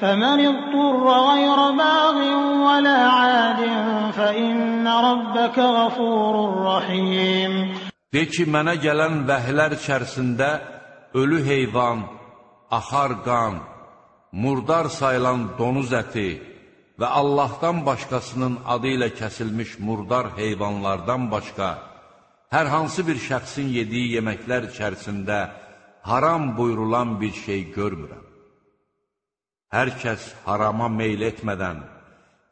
فمن اضطر غير باغ ولا عاد فإن ربك غفور رحيم De ki, mənə gələn vəhlər içərisində ölü heyvan, axar qan, murdar sayılan donuz əti və Allahdan başqasının adı ilə kəsilmiş murdar heyvanlardan başqa hər hansı bir şəxsin yediyi yeməklər içərisində haram buyurulan bir şey görmürəm. Hər kəs harama meyl etmədən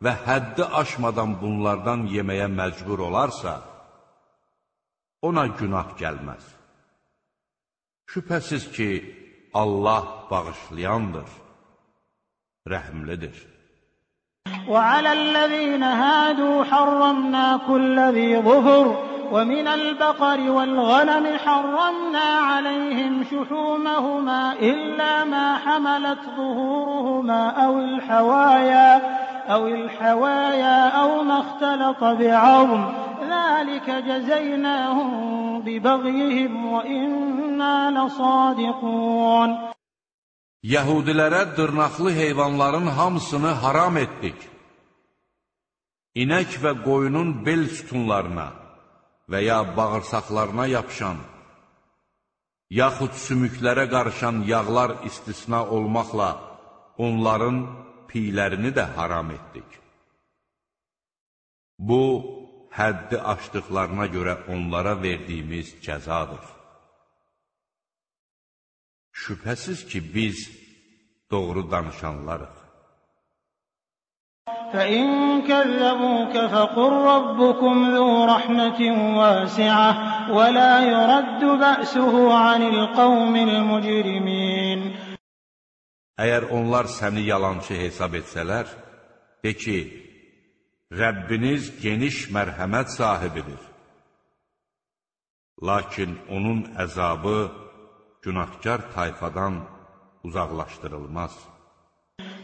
və həddi aşmadan bunlardan yeməyə məcbur olarsa, ona günah gəlməz. Şübhəsiz ki, Allah bağışlayandır, rəhmlidir. وعلى الذين هادوا حرمنا كل ذي ظفر ومن البقر والغنم حرمنا عليهم شحومهما إلا ما حملت ظهورهما أو الحوايا أو الحوايا أو ما اختلط بعظم. ذلك جزيناهم ببغيهم وإنا لصادقون. Yahudilərə dırnaqlı heyvanların hamısını haram etdik. İnək və qoyunun bel sütunlarına, və ya bağırsaqlarına yapışan, yaxud sümüklərə qarışan yağlar istisna olmaqla onların piylərini də haram etdik. Bu, həddi aşdıqlarına görə onlara verdiyimiz cəzadır. Şübhəsiz ki, biz doğru danışanlarıq. فإن كذبوك فقل ربكم ذو رحمة واسعة ولا يرد بأسه عن القوم المجرمين Əgər onlar səni yalançı hesab etsələr, de ki, Rəbbiniz geniş mərhəmət sahibidir. Lakin onun əzabı günahkar tayfadan uzaqlaşdırılmaz.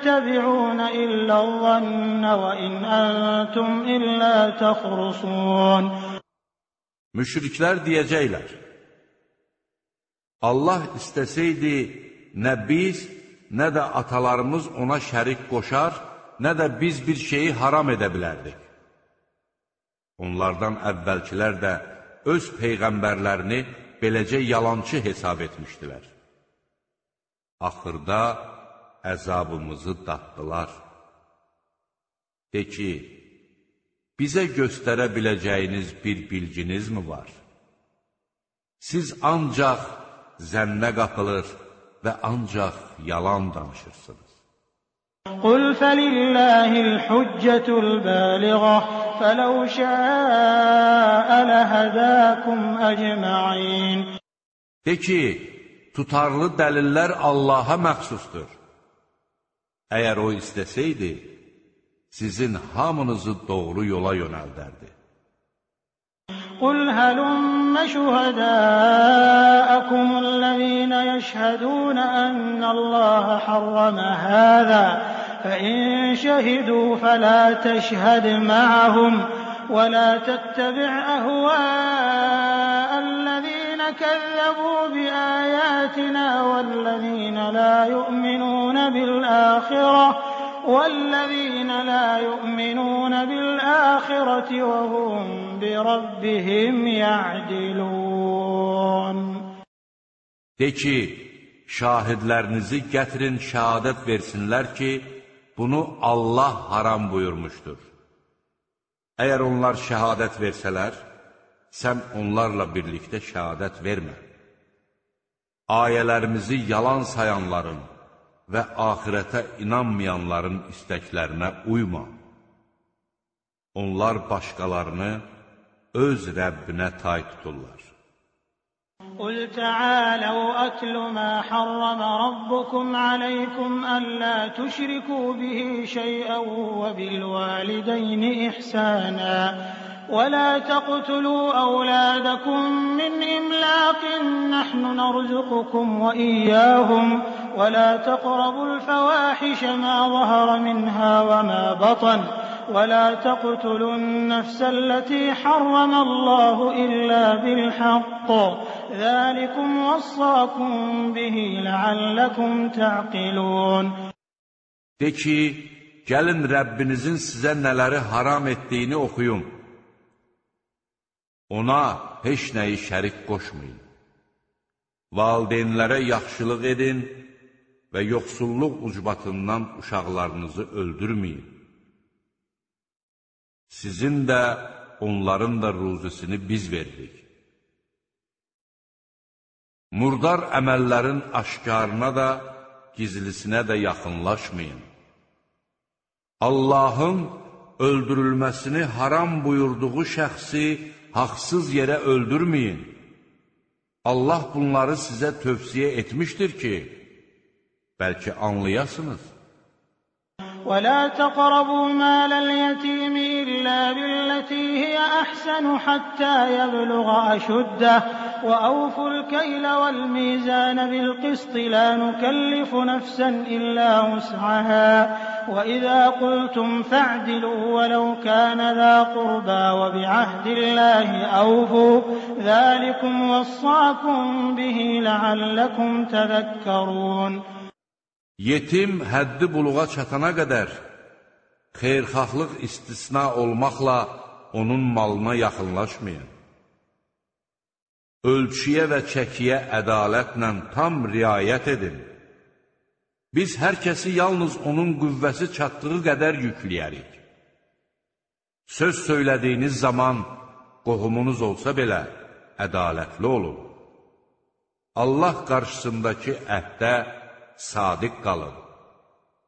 تتبعون إلا الظن وإن أنتم إلا تخرصون Müşriklər deyəcəklər, Allah istəsəydi, nə biz, nə də atalarımız ona şərik qoşar, nə də biz bir şeyi haram edə bilərdik. Onlardan əvvəlkilər də öz peyğəmbərlərini beləcə yalançı hesab etmişdilər. Axırda əzabımızı daddılar. De ki, bizə göstərə biləcəyiniz bir bilginiz mi var? Siz ancaq zənnə qapılır və ancaq yalan danışırsınız. Qul fəlilləhil hüccətul bəliğə fələv şəəə ləhədəkum əcməin. De ki, tutarlı dəlillər Allaha məxsusdur. Əgər o istəsəydi, sizin hamınızı doğru yola yönəldərdi. قل هلم شهداءكم الذين يشهدون أن الله حرم هذا فإن شهدوا فلا تشهد معهم ولا تتبع أهواء الذين كذبوا بآياتنا والذين لا يؤمنون بالآخرة والذين لا يؤمنون بالآخرة وهم بربهم يعدلون De ki, şahidlərinizi gətirin, şəhadət versinlər ki, bunu Allah haram buyurmuşdur. Əgər onlar şəhadət versələr, sən onlarla birlikdə şəhadət vermə. Ayələrimizi yalan sayanların və axirətə inanmayanların istəklərinə uyma. Onlar başqalarını öz Rəbbinə tay tuturlar. قل تعالوا أتل ما حرم ربكم عليكم ألا تشركوا به شيئا وبالوالدين إحسانا ولا تقتلوا أولادكم من إملاق. نحن نرزقكم وإياهم. ولا تقربوا الفواحش ما ظهر منها وما بطن. ولا تقتلوا النفس التي حرم الله إلا بالحق. ذلكم وصاكم به لعلكم تعقلون. De ki, gəlin Rəbbinizin sizə nələri haram etdiyini oxuyun. Ona heç nəyi şərik qoşmayın. Valideynlərə yaxşılıq edin və yoxsulluq ucbatından uşaqlarınızı öldürməyin. Sizin də, onların da ruzisini biz veririk. Murdar əməllərin aşkarına da, gizlisinə də yaxınlaşmayın. Allahın öldürülməsini haram buyurduğu şəxsi haqsız yerə öldürməyin. Allah bunları sizə tövsiyə etmişdir ki, bəlkə anlayasınız. ولا تقربوا مال اليتيم إلا بالتي هي أحسن حتى يبلغ أشده. وأوفوا الكيل والميزان بالقسط لا نكلف نفسا إلا وسعها. وإذا قلتم فاعدلوا ولو كان ذا قربى وبعهد الله أوفوا. ذلكم وصاكم به لعلكم تذكرون. Yetim həddi buluğa çatana qədər xeyirxahlıq istisna olmaqla onun malına yaxınlaşmayın. Ölçüyə və çəkiyə ədalətlə tam riayət edin. Biz hər kəsi yalnız onun qüvvəsi çatdığı qədər yükləyərik. Söz söylədiyiniz zaman qohumunuz olsa belə ədalətli olun. Allah qarşısındakı əhdə sadiq qalın.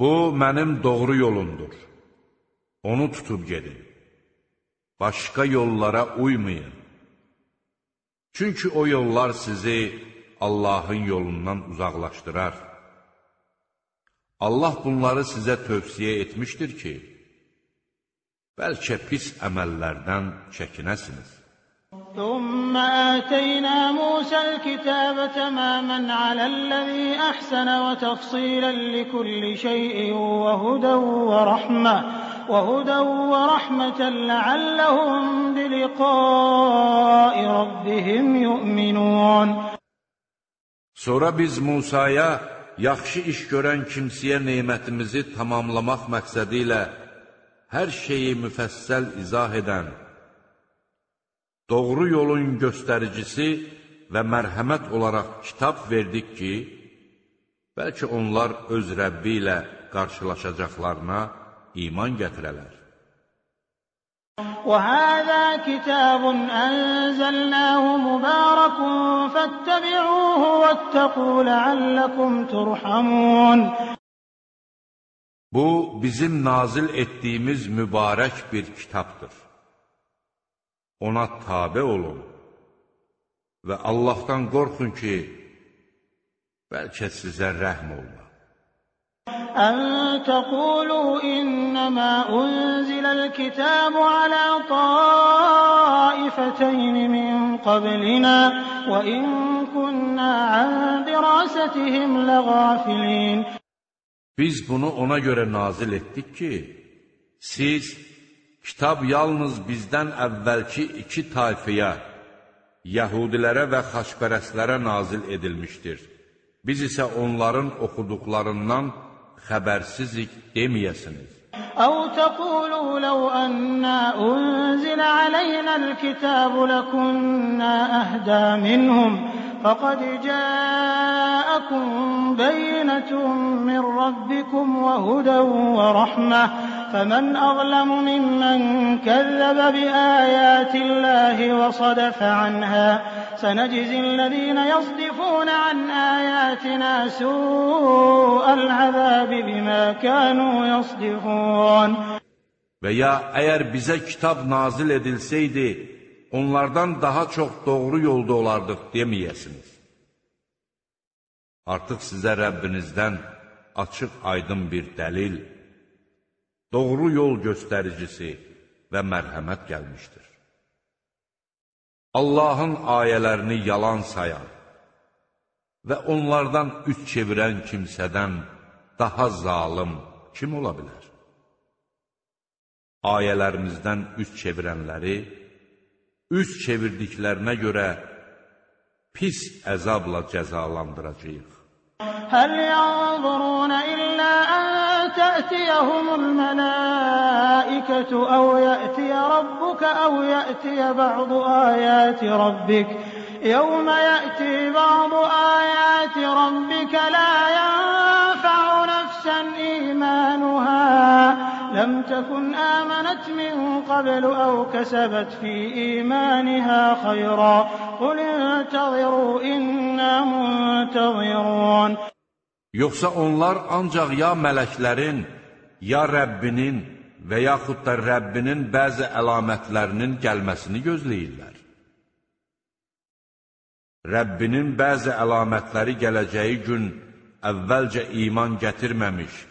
Bu mənim doğru yolumdur. Onu tutub gedin. Başqa yollara uymayın. Çünki o yollar sizi Allahın yolundan uzaqlaşdırar. Allah bunları sizə tövsiyə etmişdir ki, bəlkə pis əməllərdən çəkinəsiniz. ثم آتينا موسى الكتاب تماما على الذي أحسن وتفصيلا لكل شيء وهدى ورحمة لعلهم بلقاء ربهم يؤمنون Sonra biz Musaya yaxşı iş görən kimsəyə nemətimizi tamamlamaq məqsədi ilə hər şeyi müfəssəl izah edən, doğru yolun göstəricisi və mərhəmət olaraq kitab verdik ki, bəlkə onlar öz Rəbbi ilə qarşılaşacaqlarına iman gətirələr. وهذا كتاب أنزلناه مبارك فاتبعوه واتقوا لعلكم ترحمون Bu, bizim nazil etdiyimiz mübarək bir kitabdır. Ona tabe olun və Allahdan qorxun ki, Bəlkə sizə rəhm olma. أن تقولوا إنما أنزل الكتاب على طائفتين من قبلنا وإن كنا عن دراستهم لغافلين Biz bunu ona görə nazil etdik ki, siz kitab yalnız bizdən əvvəlki iki tayfıya, Yahudilərə və xaçpərəstlərə nazil edilmişdir. Biz isə onların oxuduqlarından xəbərsizik deməyəsiniz. أو تقولوا لو أنا أنزل علينا الكتاب لكنا أهدى منهم فقد جاءكم بينة من ربكم وهدى ورحمة. فمن أظلم ممن كذب بآيات الله وصدف عنها. سنجزي الذين يصدفون عن آياتنا سوء العذاب بما كانوا يصدفون. Və ya əgər bizə kitab nazil edilsəydi, onlardan daha çox doğru yolda olardıq deməyəsiniz. Artıq sizə Rəbbinizdən açıq aydın bir dəlil, doğru yol göstəricisi və mərhəmət gəlmişdir. Allahın ayələrini yalan sayan və onlardan üç çevirən kimsədən daha zalım kim ola bilər? Ayələrimizdən üç çevirənləri, üz çevirdiklərinə görə pis əzabla cəzalandıracağıq. Həl yanzurun illə ən təətiyəhumul mələikətü əv yətiyə rabbukə əv yətiyə bə'du ayəti rabbik. يوم يأتي بعض آيات ربك la ينفع نفسا إيمانها لم تكن آمنت من قبل أو كسبت في إيمانها خيرا قل انتظروا إنا منتظرون Yoxsa onlar ancaq ya mələklərin, ya Rəbbinin və yaxud da Rəbbinin bəzi əlamətlərinin gəlməsini gözləyirlər. Rəbbinin bəzi əlamətləri gələcəyi gün əvvəlcə iman gətirməmiş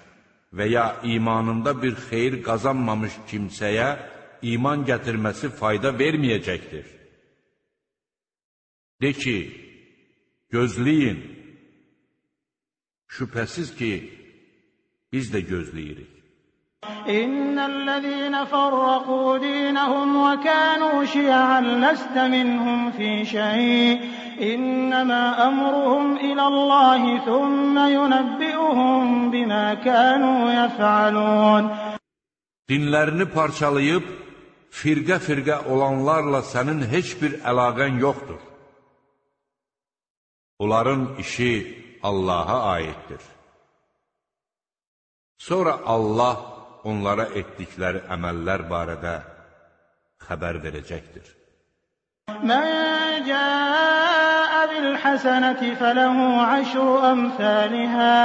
və ya imanında bir xeyir qazanmamış kimsəyə iman gətirməsi fayda verməyəcəkdir. De ki, gözləyin, şübhəsiz ki, biz də gözləyirik. إن الذين فرقوا دينهم وكانوا شيعا لست منهم في شيء إنما أمرهم إلى الله ثم ينبئهم بما كانوا يفعلون Dinlərini parçalayıb, firqə-firqə olanlarla sənin heç bir əlaqən yoxdur. Onların işi Allaha aiddir. Sonra Allah onlara etdikləri əməllər barədə xəbər verəcəkdir. Mən cəə bil-həsənəti fələhu əşru əmfəlihə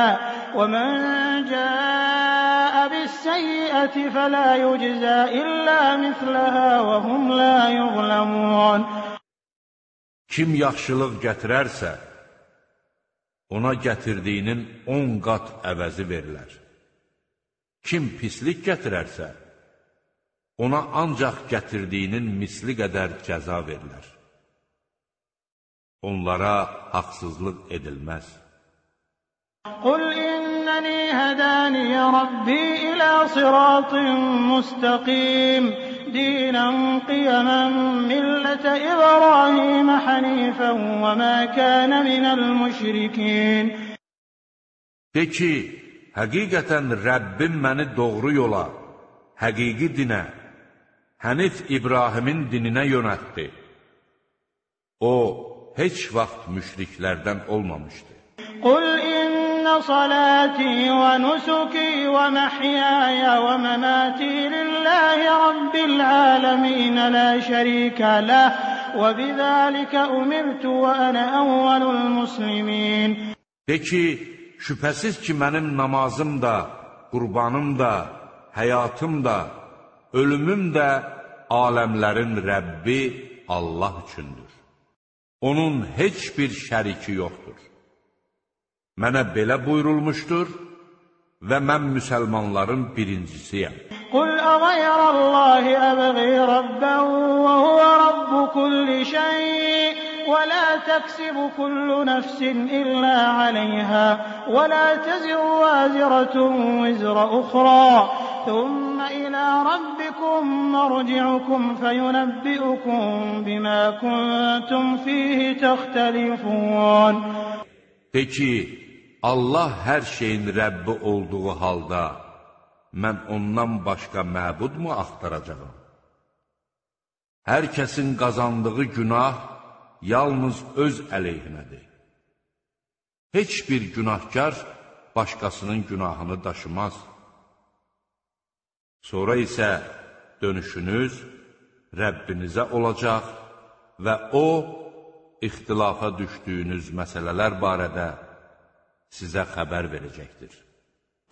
və mən cəə bis-səyyəti fələ yüczə illə misləhə və hum lə yuqləmun. Kim yaxşılıq gətirərsə, ona gətirdiyinin on qat əvəzi verilər. Kim pislik gətirərsə, ona ancaq gətirdiyinin misli qədər cəza verilər. Onlara haqsızlıq edilməz. Qul innəni hədəniyə Rabbi ilə siratın müstəqim, dinən qiyamən millətə İbrahimə hənifən və mə kənə minəl müşrikin. De ki, həqiqətən Rəbbim məni doğru yola, həqiqi dinə, Hənif İbrahimin dininə yönətdi. O, heç vaxt müşriklərdən olmamışdı. Qul inna salati və nusuki və məhyaya və məmati lillahi rabbil aləmin la şərikə lah və bizəlikə umirtu və ənə əvvəlul muslimin. De ki, Şübhəsiz ki, mənim namazım da, qurbanım da, həyatım da, ölümüm də aləmlərin Rəbbi Allah üçündür. Onun heç bir şəriki yoxdur. Mənə belə buyurulmuşdur və mən müsəlmanların birincisiyəm. Qul əğayrəllahi əbği rabbən və huvə rabbu kulli şey ولا تكسب كل نفس إلا عليها ولا تزر وازرة وزر أخرى ثم إلى ربكم مرجعكم فينبئكم بما كنتم فيه تختلفون De ki, Allah hər şeyin Rəbbi olduğu halda mən ondan başqa məbudmu axtaracağam? Hər kəsin qazandığı günah yalnız öz əleyhinədir. Heç bir günahkar başqasının günahını daşımaz. Sonra isə dönüşünüz Rəbbinizə olacaq və O, ixtilafa düşdüyünüz məsələlər barədə sizə xəbər verəcəkdir.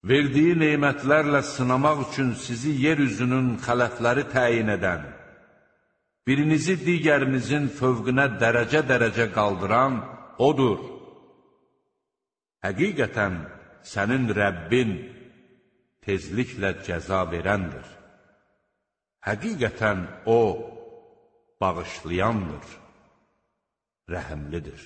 Verdiyi neymətlərlə sınamaq üçün sizi yer üzünün xələfləri təyin edən, birinizi digərinizin fövqünə dərəcə-dərəcə qaldıran odur. Həqiqətən, sənin Rəbbin tezliklə cəza verəndir. Həqiqətən O, bağışlayandır, rəhəmlidir.